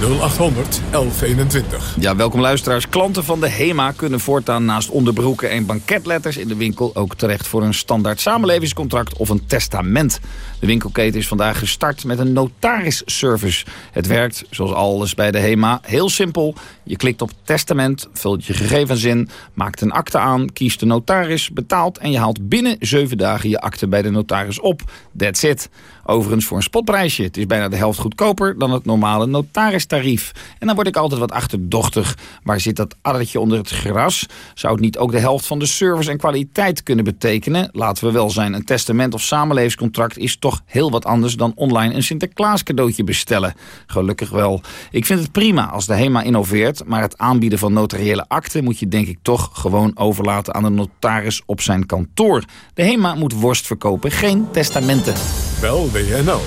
0800 1121. Ja, welkom luisteraars. Klanten van de HEMA kunnen voortaan naast onderbroeken en banketletters in de winkel ook terecht voor een standaard samenlevingscontract of een testament. De winkelketen is vandaag gestart met een notarisservice. Het werkt, zoals alles bij de HEMA, heel simpel. Je klikt op testament, vult je gegevens in, maakt een akte aan, kiest de notaris, betaalt en je haalt binnen 7 dagen je akte bij de notaris op. That's it. Overigens voor een spotprijsje. Het is bijna de helft goedkoper dan het normale notaristarief. En dan word ik altijd wat achterdochtig. Waar zit dat addertje onder het gras? Zou het niet ook de helft van de service en kwaliteit kunnen betekenen? Laten we wel zijn, een testament of samenlevingscontract is toch heel wat anders dan online een Sinterklaas cadeautje bestellen. Gelukkig wel. Ik vind het prima als de HEMA innoveert, maar het aanbieden van notariële akten moet je denk ik toch gewoon overlaten aan de notaris op zijn kantoor. De HEMA moet worst verkopen, geen testamenten. Bel WNL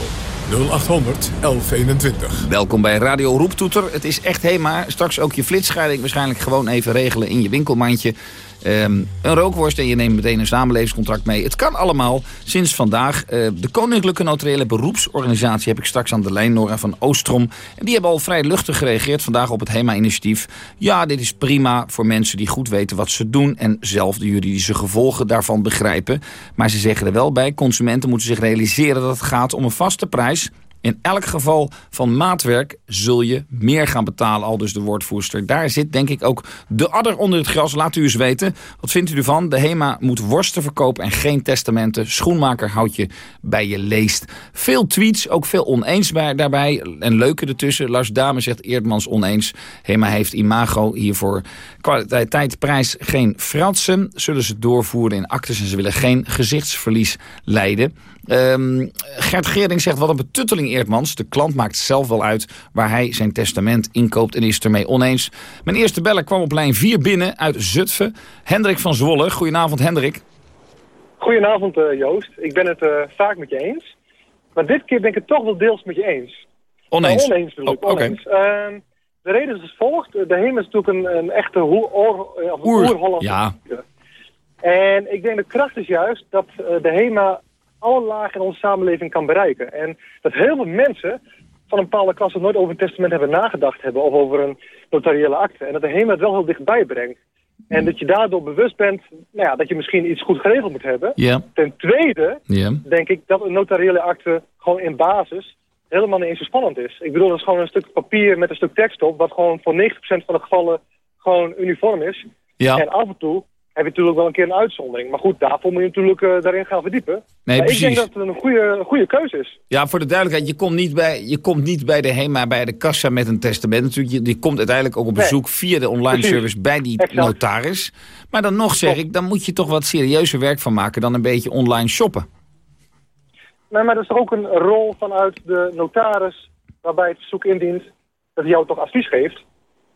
0800 1121. Welkom bij Radio Roeptoeter. Het is echt HEMA. Straks ook je flitsscheiding waarschijnlijk gewoon even regelen in je winkelmandje. Ehm, een rookworst en je neemt meteen een samenlevingscontract mee. Het kan allemaal sinds vandaag. Eh, de Koninklijke Notariële Beroepsorganisatie heb ik straks aan de lijn, Nora van Oostrom. En die hebben al vrij luchtig gereageerd vandaag op het HEMA-initiatief. Ja, dit is prima voor mensen die goed weten wat ze doen... en zelf de juridische gevolgen daarvan begrijpen. Maar ze zeggen er wel bij, consumenten moeten zich realiseren dat het gaat om een vaste prijs... In elk geval van maatwerk zul je meer gaan betalen, al dus de woordvoerster. Daar zit denk ik ook de adder onder het gras. Laat u eens weten. Wat vindt u ervan? De HEMA moet worsten verkopen en geen testamenten. Schoenmaker houdt je bij je leest. Veel tweets, ook veel oneens bij, daarbij. En leuke ertussen. Lars Dame zegt Eerdmans oneens. HEMA heeft imago hiervoor. Kwaliteit, prijs, geen fratsen. Zullen ze doorvoeren in actes en ze willen geen gezichtsverlies leiden. Um, Gert Geerding zegt, wat een betutteling Eerdmans. De klant maakt zelf wel uit waar hij zijn testament inkoopt en is het ermee oneens. Mijn eerste beller kwam op lijn 4 binnen uit Zutphen. Hendrik van Zwolle. Goedenavond Hendrik. Goedenavond uh, Joost. Ik ben het uh, vaak met je eens. Maar dit keer ben ik het toch wel deels met je eens. Oneens? Uh, oneens bedoel ik. Oh, oneens. Okay. de reden is als volgt. De HEMA is natuurlijk een, een echte oer-Holland. ja. En ik denk de kracht is juist dat de HEMA alle lagen in onze samenleving kan bereiken. En dat heel veel mensen van een bepaalde klasse nooit over een testament hebben nagedacht hebben... of over een notariële akte. En dat de HEMA het wel heel dichtbij brengt. En dat je daardoor bewust bent nou ja, dat je misschien iets goed geregeld moet hebben. Yeah. Ten tweede yeah. denk ik dat een notariële akte gewoon in basis helemaal niet eens zo spannend is. Ik bedoel, dat is gewoon een stuk papier met een stuk tekst op... wat gewoon voor 90% van de gevallen gewoon uniform is. Ja. En af en toe heb je natuurlijk wel een keer een uitzondering. Maar goed, daarvoor moet je natuurlijk uh, daarin gaan verdiepen. Nee, maar precies. ik denk dat het een goede, een goede keuze is. Ja, voor de duidelijkheid, je komt niet bij, je komt niet bij de HEMA, bij de kassa met een testament. Natuurlijk, je, die komt uiteindelijk ook op bezoek nee. via de online precies. service bij die exact. notaris. Maar dan nog zeg ik, dan moet je toch wat serieuzer werk van maken dan een beetje online shoppen. Nee, maar dat is toch ook een rol vanuit de notaris waarbij het verzoek indient dat hij jou toch advies geeft.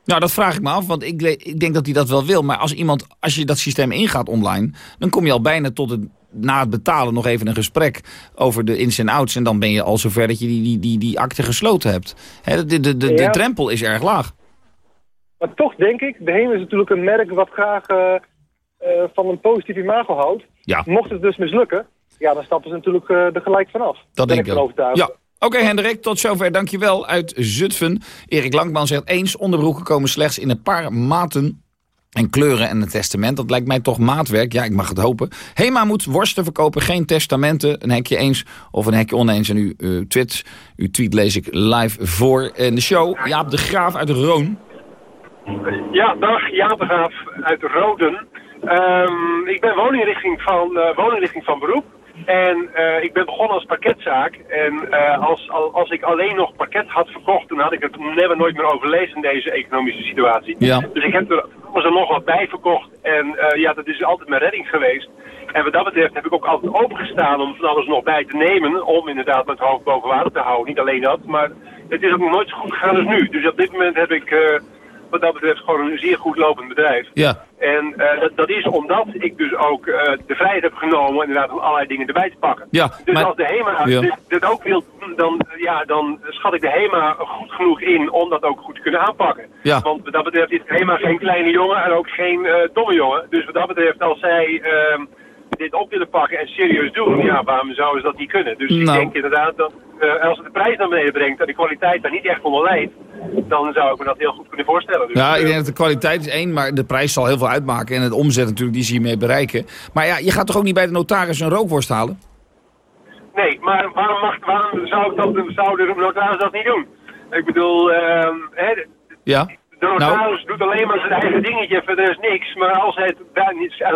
Nou, dat vraag ik me af, want ik, ik, denk dat hij dat wel wil. Maar als iemand, als je dat systeem ingaat online, dan kom je al bijna tot het, na het betalen nog even een gesprek over de ins en outs. En dan ben je al zover dat je die, die, die, die akte gesloten hebt. He, de, de, de, ja. de drempel is erg laag. Maar toch denk ik, de HEMA is natuurlijk een merk wat graag uh, uh, van een positief imago houdt. Ja. Mocht het dus mislukken, ja, dan stappen ze natuurlijk uh, er gelijk vanaf. Dat ben denk ik. Ja. Oké Hendrik, tot zover. Dankjewel uit Zutphen. Erik Langman zegt eens, onderbroeken komen slechts in een paar maten en kleuren en een testament. Dat lijkt mij toch maatwerk. Ja, ik mag het hopen. Hema moet worsten verkopen, geen testamenten. Een hekje eens of een hekje oneens. En u, uh, tweet, uw tweet lees ik live voor in de show. Jaap de Graaf uit Roon. Ja, dag. Jaap de Graaf uit Roden. Um, ik ben woninglichting van, uh, woninglichting van beroep. En uh, ik ben begonnen als pakketzaak. En uh, als, als ik alleen nog pakket had verkocht, dan had ik het never nooit meer overleefd in deze economische situatie. Ja. Dus ik heb er, was er nog wat bij verkocht. En uh, ja, dat is altijd mijn redding geweest. En wat dat betreft heb ik ook altijd opengestaan om van alles nog bij te nemen. Om inderdaad mijn hoofd boven water te houden. Niet alleen dat, maar het is ook nog nooit zo goed gegaan als nu. Dus op dit moment heb ik wat dat betreft gewoon een zeer goed lopend bedrijf. Ja. En eh, dat, dat is omdat ik dus ook eh, de vrijheid heb genomen inderdaad om allerlei dingen erbij te pakken. Ja, Dus maar- als de HEMA Ja. dit, dit ook wil dan, ja, dan schat ik de HEMA goed genoeg in om dat ook goed te kunnen aanpakken. Ja. Want wat dat betreft is de HEMA geen kleine jongen en ook geen eh, domme jongen. Dus wat dat betreft, als zij ehm, dit op willen pakken en serieus doen, ja, waarom zouden ze dat niet kunnen? Dus ik Nou. denk inderdaad dat eh, als het de prijs naar beneden brengt en de kwaliteit daar niet echt onder leidt, dan zou ik me dat heel goed kunnen voorstellen. Dus, Ja, ik eh, denk dat de kwaliteit is één, maar de prijs zal heel veel uitmaken. En het omzet natuurlijk, die ze hiermee bereiken. Maar ja, je gaat toch ook niet bij de notaris een rookworst halen? Nee, maar waarom, mag, waarom zou, ik dat, zou de notaris dat niet doen? Ik bedoel, ehm, hè, Ja. De Nou. notaris doet alleen maar zijn eigen dingetje, verder is niks. Maar als het,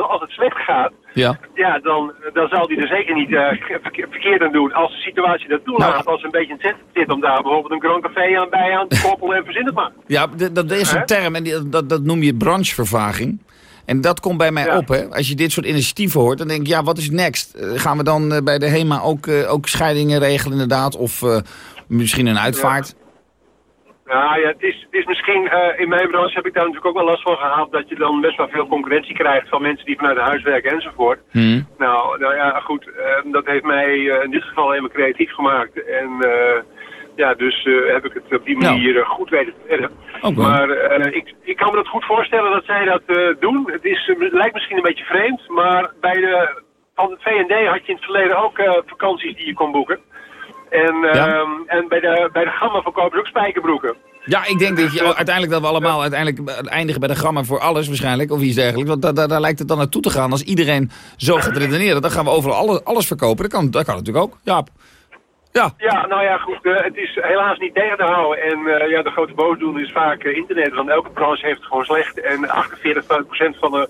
als het slecht gaat, Ja. ja, dan, dan zal hij er zeker niet verke- verkeerd aan doen. Als de situatie dat toelaat, Nou. als een beetje het centrum zit om daar bijvoorbeeld een Grand Café aan bij aan te [LAUGHS] koppelen en verzin het maar. Ja, dat is een term en die- dat, dat noem je branchevervaging. En dat komt bij mij op, hè. Als je dit soort initiatieven hoort, dan denk ik, ja, wat is next? Eh, gaan we dan eh, bij de HEMA ook, ook scheidingen regelen inderdaad? Of misschien een uitvaart? Ja, ja het, is, het is misschien, eh, in mijn branche heb ik daar natuurlijk ook wel last van gehad, dat je dan best wel veel concurrentie krijgt van mensen die vanuit huis werken enzovoort. Hm. Nou, nou ja, goed, eh, dat heeft mij eh, in dit geval helemaal creatief gemaakt. En eh, ja, dus heb ik het op die Nou. manier goed weten te redden. Maar ik, ik kan me dat goed voorstellen dat zij dat doen. Het, is, lijkt misschien een beetje vreemd, maar bij de, van het V&D had je in het verleden ook vakanties die je kon boeken. En, ehm, en bij de, bij de Gamma verkopen ze ook spijkerbroeken. Ja, ik denk dat je uiteindelijk dat we allemaal uiteindelijk eindigen bij de gramma voor alles waarschijnlijk. Of iets dergelijks. Want daar, daar, daar lijkt het dan naartoe te gaan. Als iedereen zo gaat redeneren, dan gaan we overal alles, alles verkopen. Dat kan, dat kan natuurlijk ook. Jaap. Ja. Ja, nou ja, goed. eh, het is helaas niet tegen te houden. En eh, ja, de grote boosdoener is vaak eh, internet. Want elke branche heeft het gewoon slecht. En 48% van de,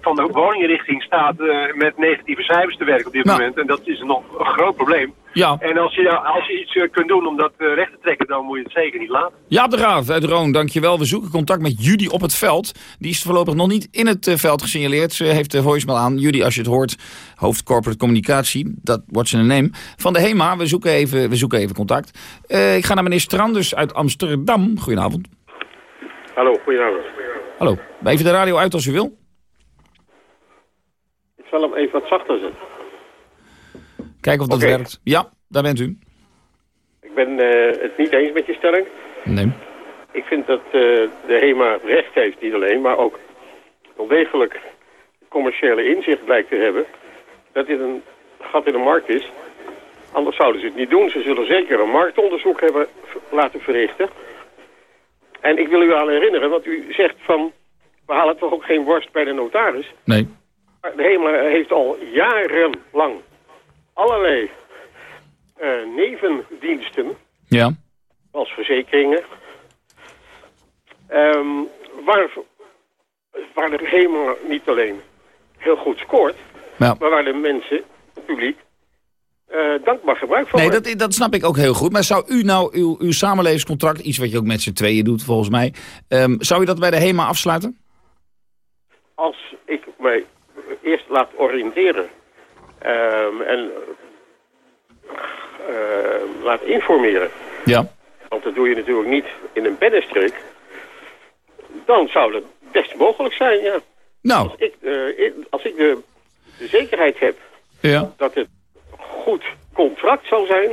van de woninginrichting staat eh, met negatieve cijfers te werken op dit Nou. moment. En dat is nog een groot probleem. Ja. En als je, als je iets eh, kunt doen om dat eh, recht te trekken, dan moet je het zeker niet laten. Jaap de Graaf uit Roon, dankjewel. We zoeken contact met Judy op het veld. Die is voorlopig nog niet in het eh, veld gesignaleerd. Ze heeft de voicemail aan. Judy, als je het hoort, hoofd corporate communicatie. Dat wordt zijn name. Van de HEMA, we zoeken even, we zoeken even contact. Eh, ik ga naar meneer Stranders uit Amsterdam. Goedenavond. Hallo, goedenavond. Hallo. Even de radio uit als u wil. Ik zal hem even wat zachter zetten. Kijken of dat werkt. Ja, daar bent u. Ik ben eh, het niet eens met je stelling. Nee. Ik vind dat eh, de HEMA recht heeft, niet alleen, maar ook wel degelijk commerciële inzicht blijkt te hebben. Dat dit een gat in de markt is. Anders zouden ze het niet doen. Ze zullen zeker een marktonderzoek hebben laten verrichten. En ik wil u aan herinneren, want u zegt van... we halen toch ook geen worst bij de notaris. Nee. De HEMA heeft al jarenlang allerlei eh, nevendiensten, Ja. als verzekeringen, ehm, waar, waar de HEMA niet alleen heel goed scoort, Ja. maar waar de mensen, het publiek, eh, dankbaar gebruik van Nee, dat, dat snap ik ook heel goed. Maar zou u nou uw, uw samenlevingscontract, iets wat je ook met z'n tweeën doet volgens mij, ehm, zou u dat bij de HEMA afsluiten? Als ik mij eerst laat oriënteren en eh, laat informeren, Ja. want dat doe je natuurlijk niet in een beddenstreek, dan zou dat best mogelijk zijn, ja. Nou. Als ik, eh, als ik de, de zekerheid heb Ja. dat het goed contract zal zijn,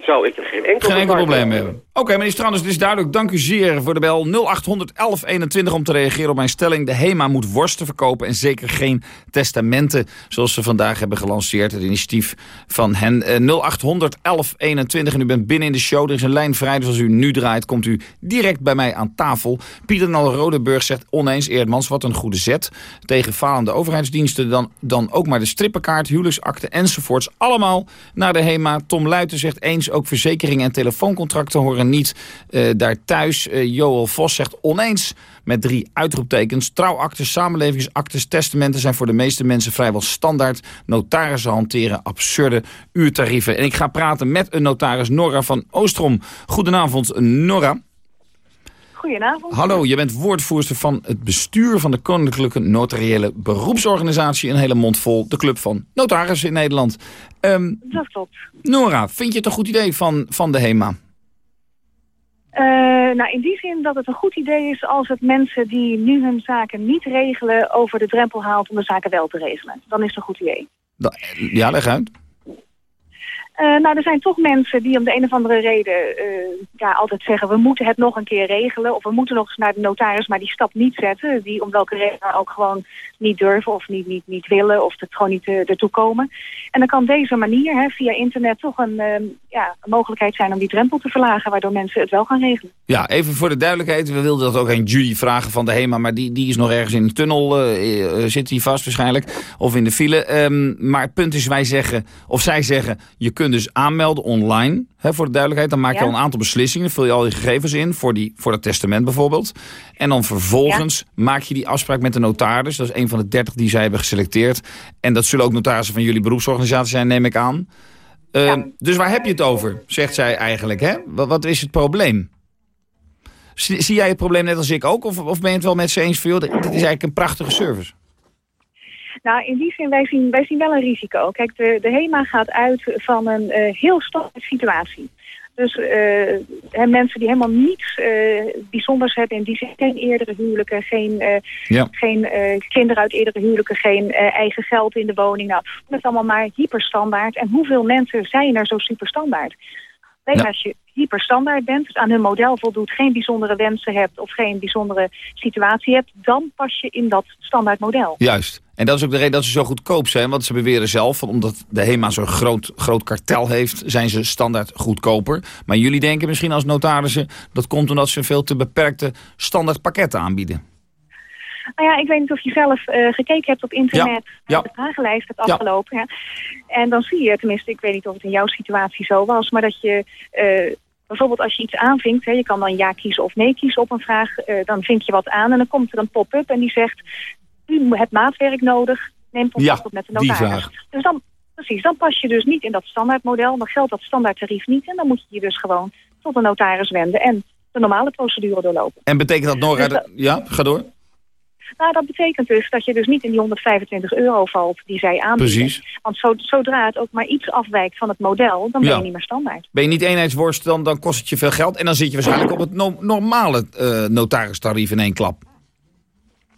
zou ik er geen enkel, Geen enkel probleem hebben. Oké, meneer Stranders, het is duidelijk. Dank u zeer voor de bel 0800 1121 om te reageren op mijn stelling. De HEMA moet worsten verkopen en zeker geen testamenten... zoals ze vandaag hebben gelanceerd, het initiatief van hen. Eh, 0800 1121 en u bent binnen in de show. Er is een lijn vrij, dus als u nu draait, komt u direct bij mij aan tafel. Pieter Nal Rodeburg zegt oneens Eerdmans, wat een goede zet. Tegen falende overheidsdiensten dan, dan ook maar de strippenkaart, huwelijksakte enzovoorts. Allemaal naar de HEMA. Tom Luiten zegt eens, ook verzekeringen en telefooncontracten horen niet eh, daar thuis. Eh, Joel Vos zegt oneens met drie uitroeptekens. Trouwaktes, samenlevingsaktes, testamenten zijn voor de meeste mensen vrijwel standaard. Notarissen hanteren absurde uurtarieven. En ik ga praten met een notaris, Nora van Oostrom. Goedenavond, Nora. Goedenavond. Hallo, je bent woordvoerster van het bestuur van de Koninklijke Notariële Beroepsorganisatie. Een hele mond vol, de club van notarissen in Nederland. Ehm, Dat klopt. Nora, vind je het een goed idee van, van de HEMA? Eh, nou, in die zin dat het een goed idee is als het mensen die nu hun zaken niet regelen over de drempel haalt om de zaken wel te regelen. Dan is het een goed idee. Ja, leg uit. Eh, nou, er zijn toch mensen die om de een of andere reden eh, ja, altijd zeggen... we moeten het nog een keer regelen of we moeten nog eens naar de notaris... maar die stap niet zetten. Die om welke reden ook gewoon niet durven of niet, niet, niet willen... of het gewoon niet eh, ertoe komen. En dan kan deze manier hè, via internet toch een, eh, ja, een mogelijkheid zijn... om die drempel te verlagen, waardoor mensen het wel gaan regelen. Ja, even voor de duidelijkheid. We wilden dat ook aan Judy vragen van de HEMA. Maar die, die is nog ergens in de tunnel. zit die vast waarschijnlijk. Of in de file. Ehm, maar het punt is, wij zeggen, of zij zeggen... je kunt dus aanmelden online. Hè, voor de duidelijkheid. Dan maak je Ja. al een aantal beslissingen. Vul je al je gegevens in. Voor, die, voor het testament bijvoorbeeld. En dan vervolgens maak je die afspraak met de notaris. Dat is een van de dertig die zij hebben geselecteerd. En dat zullen ook notarissen van jullie beroepsorganisatie zijn, neem ik aan. Ehm, Dus waar heb je het over, zegt zij eigenlijk. Hè? Wat, wat is het probleem? Zie, zie jij het probleem net als ik ook? Of, of ben je het wel met ze eens van, joh, dit is eigenlijk een prachtige service? Nou, in die zin, wij zien, wij zien wel een risico. Kijk, de, de HEMA gaat uit van een eh, heel standaard situatie. Dus eh, mensen die helemaal niets eh, bijzonders hebben... in die zin geen eerdere huwelijken, geen, Ja. geen kinderen uit eerdere huwelijken... geen eigen geld in de woning. Nou, dat is allemaal maar hyperstandaard. En hoeveel mensen zijn er zo superstandaard? Ja. als je hyperstandaard bent, dus aan hun model voldoet... geen bijzondere wensen hebt of geen bijzondere situatie hebt... dan pas je in dat standaard model. Juist. En dat is ook de reden dat ze zo goedkoop zijn. Want ze beweren zelf, omdat de HEMA zo'n groot, groot kartel heeft... zijn ze standaard goedkoper. Maar jullie denken misschien als notarissen... dat komt omdat ze veel te beperkte standaard pakketten aanbieden. Nou ja, ik weet niet of je zelf eh, gekeken hebt op internet, Ja. de vragenlijst hebt afgelopen. Ja. En dan zie je, tenminste, ik weet niet of het in jouw situatie zo was, maar dat je eh, bijvoorbeeld als je iets aanvinkt, hè, je kan dan ja kiezen of nee kiezen op een vraag, eh, dan vink je wat aan en dan komt er een pop-up en die zegt, u hebt maatwerk nodig, neem contact op met de notaris. Dus dan, precies, dan pas je dus niet in dat standaardmodel, dan geldt dat standaardtarief niet en dan moet je je dus gewoon tot de notaris wenden en de normale procedure doorlopen. En betekent dat Nora... Dus dat- Ja, ga door. Nou, dat betekent dus dat je dus niet in die 125 euro valt die zij aanbieden. Precies. Want zo, zodra het ook maar iets afwijkt van het model, dan ben Ja. je niet meer standaard. Ben je niet eenheidsworst, dan, dan kost het je veel geld. En dan zit je waarschijnlijk op het no- normale eh notaristarief in één klap.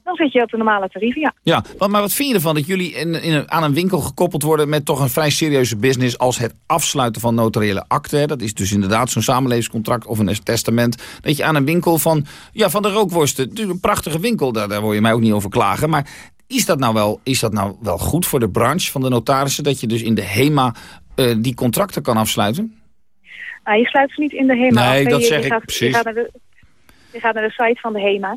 Dan zit je op de normale tarieven, ja. Ja, maar wat vind je ervan dat jullie in, in aan een winkel gekoppeld worden... met toch een vrij serieuze business als het afsluiten van notariële akten? Dat is dus inderdaad zo'n samenlevingscontract of een testament. Dat je aan een winkel van, ja, van de rookworsten... Het is een prachtige winkel, daar, daar word je mij ook niet over klagen. Maar is dat, nou wel, is dat nou wel goed voor de branche van de notarissen... dat je dus in de HEMA eh, die contracten kan afsluiten? Nou, je sluit ze niet in de HEMA. Nee, af, dat je, zeg je ik gaat, precies. Je gaat, naar de, je gaat naar de site van de HEMA.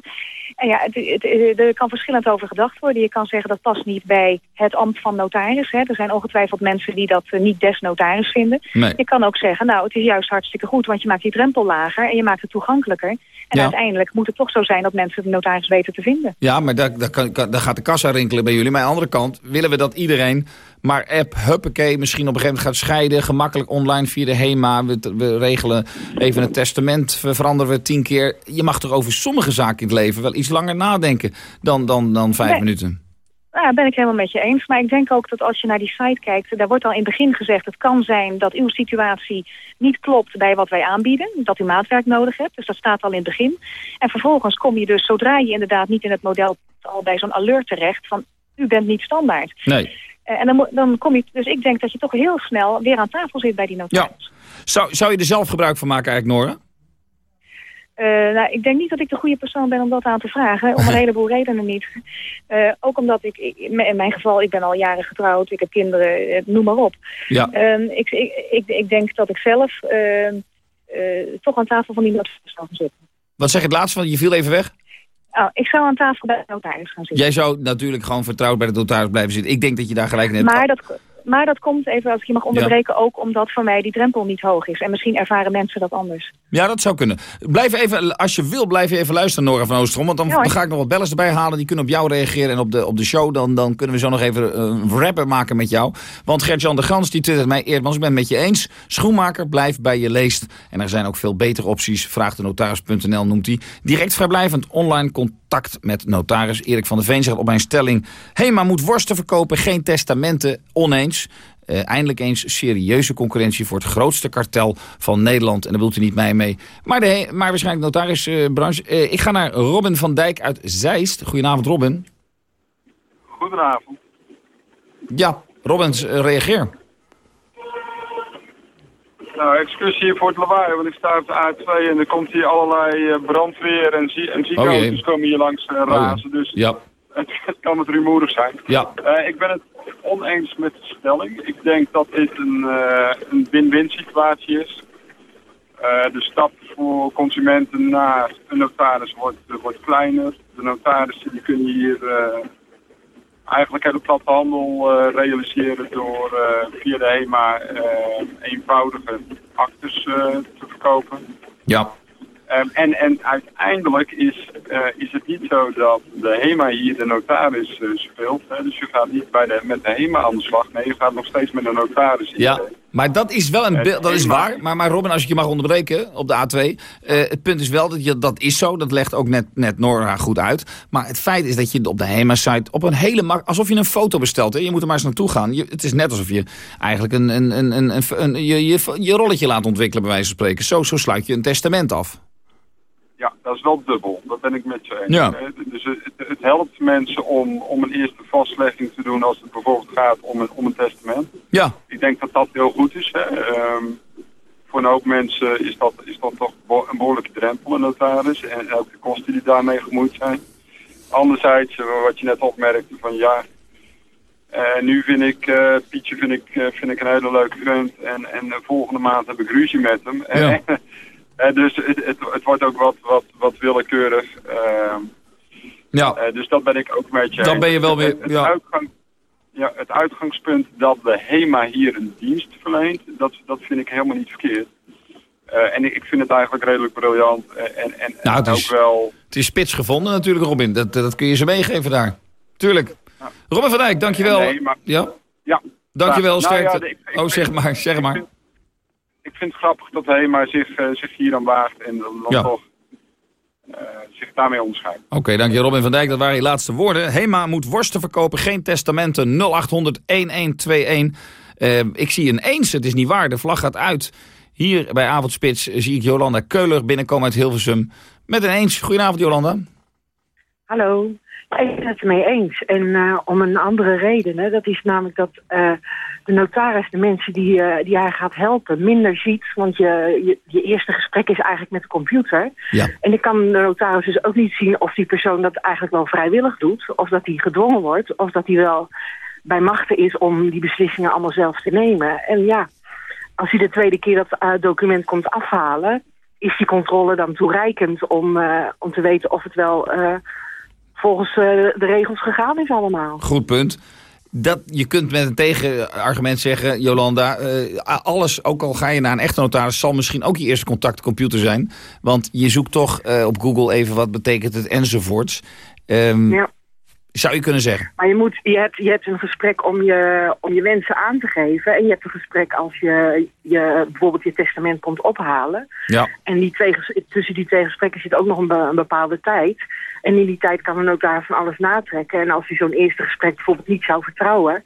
En ja, het, het- het- er kan verschillend over gedacht worden. Je kan zeggen dat past niet bij het ambt van notaris. Hè. Er zijn ongetwijfeld mensen die dat eh, niet des notaris vinden. Nee. Je kan ook zeggen, nou, het is juist hartstikke goed... want je maakt die drempel lager en je maakt het toegankelijker. En Ja. uiteindelijk moet het toch zo zijn dat mensen de notaris weten te vinden. Ja, maar daar, daar, kan, daar gaat de kassa rinkelen bij jullie. Maar aan de andere kant willen we dat iedereen maar app, huppakee, misschien op een gegeven moment gaat scheiden. Gemakkelijk online via de HEMA. We, we regelen even een testament, we veranderen we tien keer. Je mag toch over sommige zaken in het leven wel iets langer nadenken dan, dan, dan vijf Nee. minuten. Nou, ben ik helemaal met je eens. Maar ik denk ook dat als je naar die site kijkt... daar wordt al in het begin gezegd... het kan zijn dat uw situatie niet klopt bij wat wij aanbieden. Dat u maatwerk nodig hebt. Dus dat staat al in het begin. En vervolgens kom je dus, zodra je inderdaad niet in het model... al bij zo'n alert terecht van... u bent niet standaard. Nee. Eh, en dan, dan kom je... Dus ik denk dat je toch heel snel weer aan tafel zit bij die notaris. Ja. Zou, zou je er zelf gebruik van maken eigenlijk, Nora? Eh, nou, ik denk niet dat ik de goede persoon ben om dat aan te vragen. Om een [LAUGHS] heleboel redenen niet. Eh, ook omdat ik, in mijn geval, ik ben al jaren getrouwd. Ik heb kinderen, eh, noem maar op. Ja. Ehm, ik, ik, ik, ik denk dat ik zelf ehm, eh, toch aan tafel van notaris zou gaan zitten. Wat zeg je het laatste? Want je viel even weg. Oh, ik zou aan tafel bij de notaris gaan zitten. Jij zou natuurlijk gewoon vertrouwd bij de notaris blijven zitten. Ik denk dat je daar gelijk in hebt. Maar dat, maar dat komt, even als ik je mag onderbreken, ook omdat voor mij die drempel niet hoog is. En misschien ervaren mensen dat anders. Ja, dat zou kunnen. Blijf even, als je wil, blijf je even luisteren, Nora van Oostrom. Want dan, Ja, ga ik nog wat bellers erbij halen. Die kunnen op jou reageren en op de, op de show. Dan, dan kunnen we zo nog even een rapper maken met jou. Want Gert-Jan de Gans, die twittert mij Eerdmans, ik ben het met je eens. Schoenmaker, blijf bij je leest. En er zijn ook veel betere opties. Vraag de notaris.nl noemt hij. Direct vrijblijvend online contact met notaris. Erik van der Veen zegt op mijn stelling... Hema moet worsten verkopen, geen testamenten. Oneens. Eh, eindelijk eens serieuze concurrentie voor het grootste kartel van Nederland. En daar bedoelt u niet mij mee. Maar, de, maar waarschijnlijk notarisbranche. Uh, ik ga naar Robin van Dijk uit Zeist. Goedenavond Robin. Goedenavond. Ja, Robin, reageer. Nou, excuus hier voor het lawaai, want ik sta op de A2 en er komt hier allerlei brandweer en, zie en ziekenhuizen oh komen hier langs uh, razen. Dus ja. Het, [LAUGHS] kan het rumoerig zijn. Ja. Uh, ik ben het oneens met de stelling. Ik denk dat dit een, een win-win situatie is. de stap voor consumenten naar een notaris wordt, wordt kleiner. De notarissen die kunnen hier eigenlijk hele platte handel uh, realiseren door uh, via de HEMA uh, eenvoudige actes te verkopen. Ja. Um, en, en uiteindelijk is, is het niet zo dat de HEMA hier de notaris speelt. Hè? Dus je gaat niet bij de, met de HEMA aan de slag. Nee, je gaat nog steeds met de notaris. Ja. Maar dat is wel een beeld, dat is waar. Maar, maar Robin, als ik je mag onderbreken op de A2. Uh, het punt is wel dat je, dat is zo. Dat legt ook net, net Nora goed uit. Maar het feit is dat je op de HEMA-site op een hele mak alsof je een foto bestelt. Hè? Je moet er maar eens naartoe gaan. Je, het is net alsof je eigenlijk een, een, een, een, een, je, je, je rolletje laat ontwikkelen, bij wijze van spreken. Zo, zo sluit je een testament af. Ja, dat is wel dubbel. Dat ben ik met je eens. Ja. Dus het, het, helpt mensen om, om een eerste vastlegging te doen als het bijvoorbeeld gaat om een, om een testament. Ja. Ik denk dat dat heel goed is. Hè. Um, voor een hoop mensen is dat, is dat toch een behoorlijke drempel, een notaris. En ook de kosten die daarmee gemoeid zijn. Anderzijds, eh, wat je net opmerkte van ja, uh, nu vind ik, uh, Pietje vind ik, vind ik een hele leuke vriend en, en volgende maand heb ik ruzie met hem. Ja. Uh, dus het, het, het, wordt ook wat, wat, wat willekeurig. Uh, ja. Uh, dus dat ben ik ook met je. Dan ben je wel weer. Het, uitgang, ja, het uitgangspunt dat de HEMA hier een dienst verleent, dat, dat vind ik helemaal niet verkeerd. en ik, vind het eigenlijk redelijk briljant. En, en, nou, het ook is, wel. Het is spits gevonden natuurlijk, Robin. Dat, dat kun je ze meegeven daar. Tuurlijk. Ja. Robin van Dijk, dankjewel. Nee, maar, ja? Ja. Dankjewel, nou, sterkte. ja, ik, ik, oh, zeg maar, zeg maar. Ik vind het grappig dat HEMA zich, uh, zich hier aan waagt en dan Ja. toch uh, zich daarmee onderscheidt. Oké, dank je Robin van Dijk. Dat waren je laatste woorden. Hema moet worsten verkopen, geen testamenten. 0800 1121. Uh, ik zie een eens, het is niet waar. De vlag gaat uit. Hier bij Avondspits zie ik Jolanda Keuler binnenkomen uit Hilversum. Met een eens. Goedenavond Jolanda. Hallo. Ik ben het ermee eens. En uh, om een andere reden. Hè. Dat is namelijk dat uh, de notaris, de mensen die, uh, die hij gaat helpen, minder ziet. Want je, je, je, eerste gesprek is eigenlijk met de computer. Ja. En ik kan de notaris dus ook niet zien of die persoon dat eigenlijk wel vrijwillig doet. Of dat hij gedwongen wordt. Of dat hij wel bij machten is om die beslissingen allemaal zelf te nemen. En ja, als hij de tweede keer dat document komt afhalen... is die controle dan toereikend om, om te weten of het wel volgens uh, de regels gegaan is allemaal. Goed punt. Dat, je kunt met een tegenargument zeggen, Jolanda, uh, alles, ook al ga je naar een echte notaris, zal misschien ook je eerste contact computer zijn. Want je zoekt toch uh, op Google even wat betekent het enzovoorts. Um, ja. Zou je kunnen zeggen. Maar je, moet, je, hebt, je hebt een gesprek om je, om je wensen aan te geven. En je hebt een gesprek als je, je bijvoorbeeld je testament komt ophalen. Ja. En die twee, tussen die twee gesprekken zit ook nog een, be, een bepaalde tijd. En in die tijd kan een notaris van alles natrekken. En als hij zo'n eerste gesprek bijvoorbeeld niet zou vertrouwen...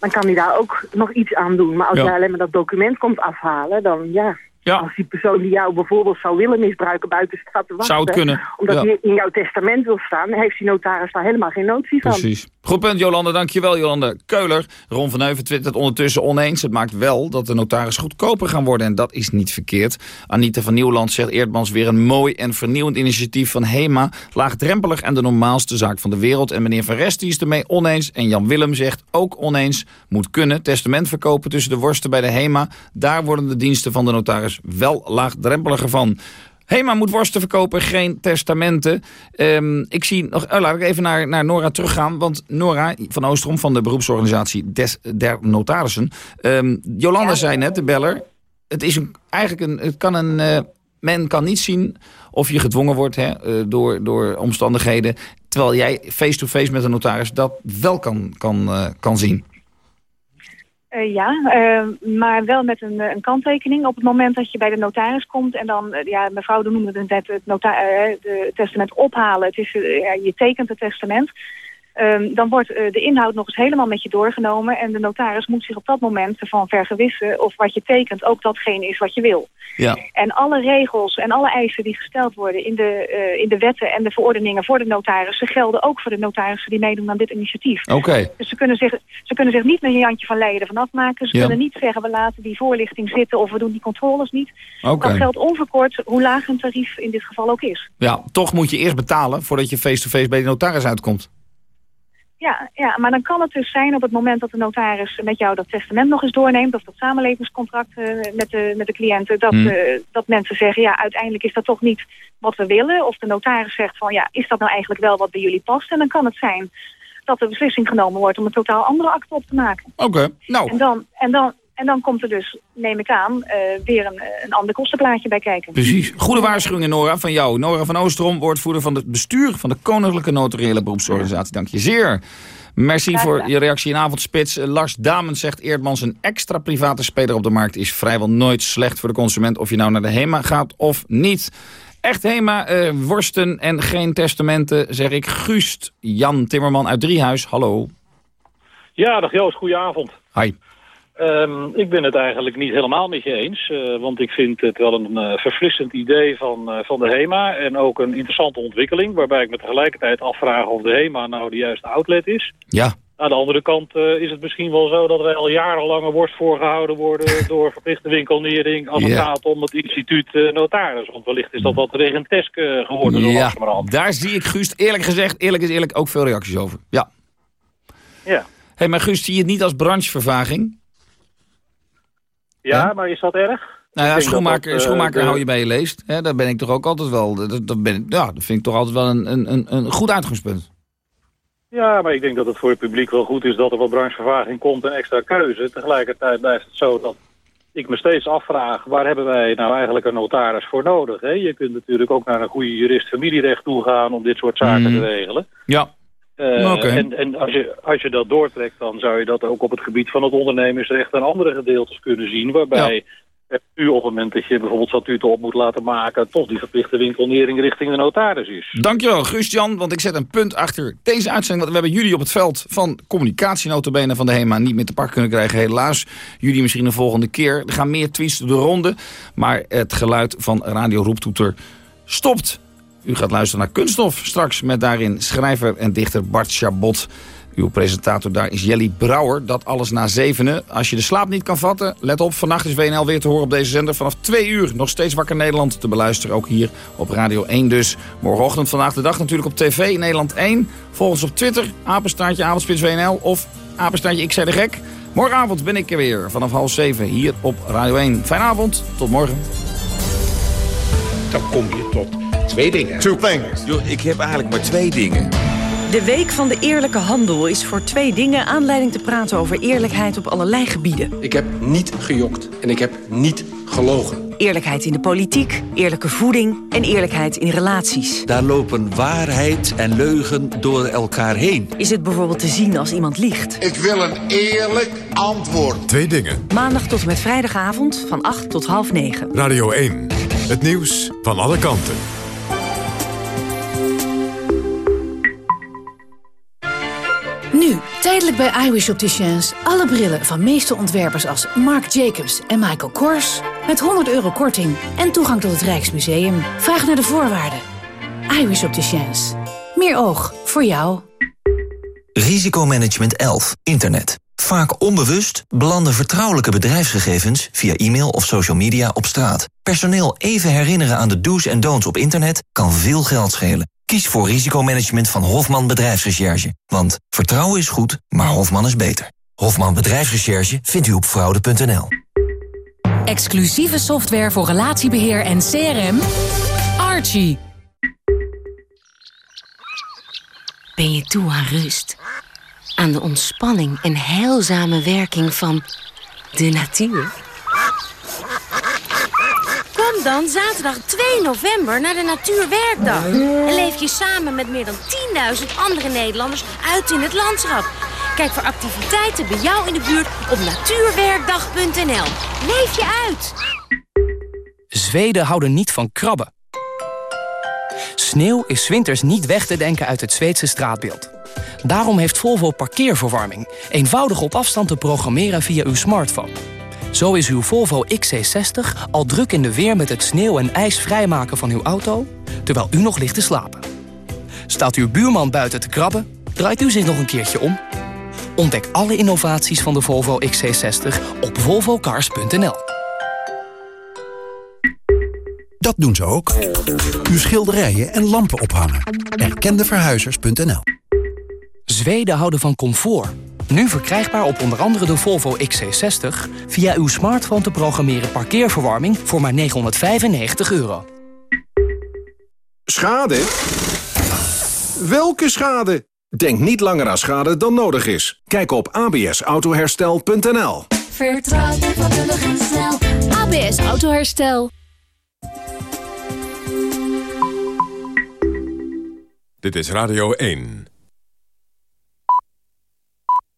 dan kan hij daar ook nog iets aan doen. Maar als Ja. jij alleen maar dat document komt afhalen, dan ja... Ja. Als die persoon die jou bijvoorbeeld zou willen misbruiken buiten staat te wachten... Zou het kunnen, Omdat ja. hij in jouw testament wil staan... heeft die notaris daar helemaal geen notie van. Precies. Goed punt, Jolanda. Dankjewel, Jolanda Keuler. Ron van Heuven twittert ondertussen oneens. Het maakt wel dat de notaris goedkoper gaan worden. En dat is niet verkeerd. Anita van Nieuwland zegt Eerdmans weer een mooi en vernieuwend initiatief van HEMA. Laagdrempelig en de normaalste zaak van de wereld. En meneer Van Rest is ermee oneens. En Jan Willem zegt ook oneens. Moet kunnen. Testament verkopen tussen de worsten bij de HEMA. Daar worden de diensten van de notaris wel laagdrempeliger van. HEMA moet worsten verkopen, geen testamenten. Um, ik zie nog, oh, laat ik even naar, naar Nora teruggaan. Want Nora van Oostrom van de beroepsorganisatie Des, der Notarissen. Um, Jolanda ja. zei net, de beller. Het is een, eigenlijk een, het kan een, uh, men kan niet zien of je gedwongen wordt hè, uh, door, door omstandigheden. Terwijl jij face-to-face -face met een notaris dat wel kan, kan, uh, kan zien. Uh, ja, uh, maar wel met een, een, kanttekening. Op het moment dat je bij de notaris komt en dan, ja, mevrouw noemde het net het, nota- het testament ophalen. Het is, je tekent het testament. Ehm, dan wordt eh, de inhoud nog eens helemaal met je doorgenomen. En de notaris moet zich op dat moment ervan vergewissen of wat je tekent ook datgene is wat je wil. Ja. En alle regels en alle eisen die gesteld worden in de, eh, in de wetten en de verordeningen voor de notarissen gelden ook voor de notarissen die meedoen aan dit initiatief. Oké. Dus ze kunnen, zich, ze kunnen zich niet met een Jantje van Leiden ervan afmaken. Ze Ja. kunnen niet zeggen we laten die voorlichting zitten of we doen die controles niet. Oké. Dat geldt onverkort hoe laag een tarief in dit geval ook is. Ja, toch moet je eerst betalen voordat je face-to-face bij de notaris uitkomt. Ja, ja, maar dan kan het dus zijn op het moment dat de notaris met jou dat testament nog eens doorneemt... of dat samenlevingscontract eh, met, de, met de cliënten... Dat, Hmm. eh, dat mensen zeggen, ja, uiteindelijk is dat toch niet wat we willen. Of de notaris zegt van, ja, is dat nou eigenlijk wel wat bij jullie past? En dan kan het zijn dat de beslissing genomen wordt om een totaal andere akte op te maken. Oké, nou. En dan, en, dan, en dan komt er dus, neem ik aan, eh, weer een, een ander kostenplaatje bij kijken. Precies. Goede waarschuwingen, Nora, van jou. Nora van Oostrom, woordvoerder van het bestuur van de Koninklijke Notariële Beroepsorganisatie. Dank je zeer. Merci voor je reactie in avondspits. Eh, Lars Damen zegt Eerdmans een extra private speler op de markt is vrijwel nooit slecht voor de consument of je nou naar de HEMA gaat of niet. Echt HEMA, eh, worsten en geen testamenten, zeg ik. Guust Jan Timmerman uit Driehuis, hallo. Ja, dag Joost, goedenavond. Hi. Ehm, ik ben het eigenlijk niet helemaal met je eens. eh, want ik vind het wel een eh, verfrissend idee van, eh, van de HEMA. En ook een interessante ontwikkeling. Waarbij ik me tegelijkertijd afvraag of de HEMA nou de juiste outlet is. Ja. Aan de andere kant is het misschien wel zo dat wij al jarenlang een worst voorgehouden worden [LAUGHS] door verplichte winkelnering als het gaat om het instituut notaris. Want wellicht is dat wat regentesk geworden. Ja, daar zie ik Guust eerlijk gezegd, eerlijk is eerlijk, ook veel reacties over. Ja. Ja. Hey, maar Guust, zie je het niet als branchevervaging? Ja, maar is dat erg? Nou ja, schoenmaker, dat eh, schoenmaker hou je bij je leest. Hè, daar ben ik toch ook altijd wel. Dat, dat, ben ik, ja, dat vind ik toch altijd wel een, een, een, goed uitgangspunt. Ja, maar ik denk dat het voor het publiek wel goed is dat er wat branchevervaging komt en extra keuze. Tegelijkertijd blijft het zo dat ik me steeds afvraag... waar hebben wij nou eigenlijk een notaris voor nodig? Hè? Je kunt natuurlijk ook naar een goede jurist familierecht toe gaan... om dit soort zaken te regelen. Ja. Eh. En, en als, je, als je dat doortrekt, dan zou je dat ook op het gebied van het ondernemersrecht... en andere gedeeltes kunnen zien, waarbij... er U op het moment dat je bijvoorbeeld statuten op moet laten maken... toch die verplichte winkelnering richting de notaris is. Dankjewel, Guust-Jan, want ik zet een punt achter deze uitzending. Want we hebben jullie op het veld van communicatienotabene van de HEMA niet meer te pakken kunnen krijgen. Helaas, jullie misschien een volgende keer. Er gaan meer tweets de ronde, maar het geluid van Radio Roeptoeter stopt. U gaat luisteren naar Kunststof straks met daarin schrijver en dichter Bart Chabot. Uw presentator daar is Jelly Brouwer. Dat alles na zevenen. Als je de slaap niet kan vatten, let op. Vannacht is WNL weer te horen op deze zender. Vanaf twee uur nog steeds Wakker Nederland te beluisteren. Ook hier op Radio 1 dus. Morgenochtend vandaag de dag natuurlijk op tv Nederland 1. Volg ons op Twitter. Apenstaartje Avondspits WNL. Of Apenstaartje Ik zei de gek. Morgenavond ben ik er weer. Vanaf half zeven hier op Radio 1. Fijne avond. Tot morgen. Dan kom je tot twee dingen. Two things. ik heb eigenlijk maar twee dingen. De Week van de Eerlijke Handel is voor twee dingen aanleiding te praten over eerlijkheid op allerlei gebieden. Ik heb niet gejokt en ik heb niet gelogen. Eerlijkheid in de politiek, eerlijke voeding en eerlijkheid in relaties. Daar lopen waarheid en leugen door elkaar heen. Is het bijvoorbeeld te zien als iemand liegt? Ik wil een eerlijk antwoord. Twee dingen. Maandag tot en met vrijdagavond van 8 tot half 9. Radio 1. Het nieuws van alle kanten. Nu, tijdelijk bij iWish Opticians. Alle brillen van meeste ontwerpers als Marc Jacobs en Michael Kors. Met 100 euro korting en toegang tot het Rijksmuseum. Vraag naar de voorwaarden. iWish Opticians. Meer oog voor jou. Risicomanagement 11. Internet. Vaak onbewust belanden vertrouwelijke bedrijfsgegevens via e-mail of social media op straat. Personeel even herinneren aan de do's en don'ts op internet kan veel geld schelen. Kies voor risicomanagement van Hofman Bedrijfsrecherche. Want vertrouwen is goed, maar Hofman is beter. Hofman Bedrijfsrecherche vindt u op fraude.nl. Exclusieve software voor relatiebeheer en CRM. Archie. Ben je toe aan rust? Aan de ontspanning en heilzame werking van de natuur? Dan zaterdag 2 november naar de Natuurwerkdag. En leef je samen met meer dan 10.000 andere Nederlanders uit in het landschap. Kijk voor activiteiten bij jou in de buurt op natuurwerkdag.nl. Leef je uit! Zweden houden niet van krabben. Sneeuw is 's winters niet weg te denken uit het Zweedse straatbeeld. Daarom heeft Volvo parkeerverwarming. Eenvoudig op afstand te programmeren via uw smartphone. Zo is uw Volvo XC60 al druk in de weer met het sneeuw en ijs vrijmaken van uw auto... terwijl u nog ligt te slapen. Staat uw buurman buiten te krabben, draait u zich nog een keertje om... Ontdek alle innovaties van de Volvo XC60 op volvocars.nl. Dat doen ze ook. Uw schilderijen en lampen ophangen. Erkendeverhuizers.nl Zweden houden van comfort. Nu verkrijgbaar op onder andere de Volvo XC60... via uw smartphone te programmeren parkeerverwarming voor maar 995 euro. Schade? Welke schade? Denk niet langer aan schade dan nodig is. Kijk op absautoherstel.nl Vertrouw je vakkundig en snel. ABS Autoherstel. Dit is Radio 1.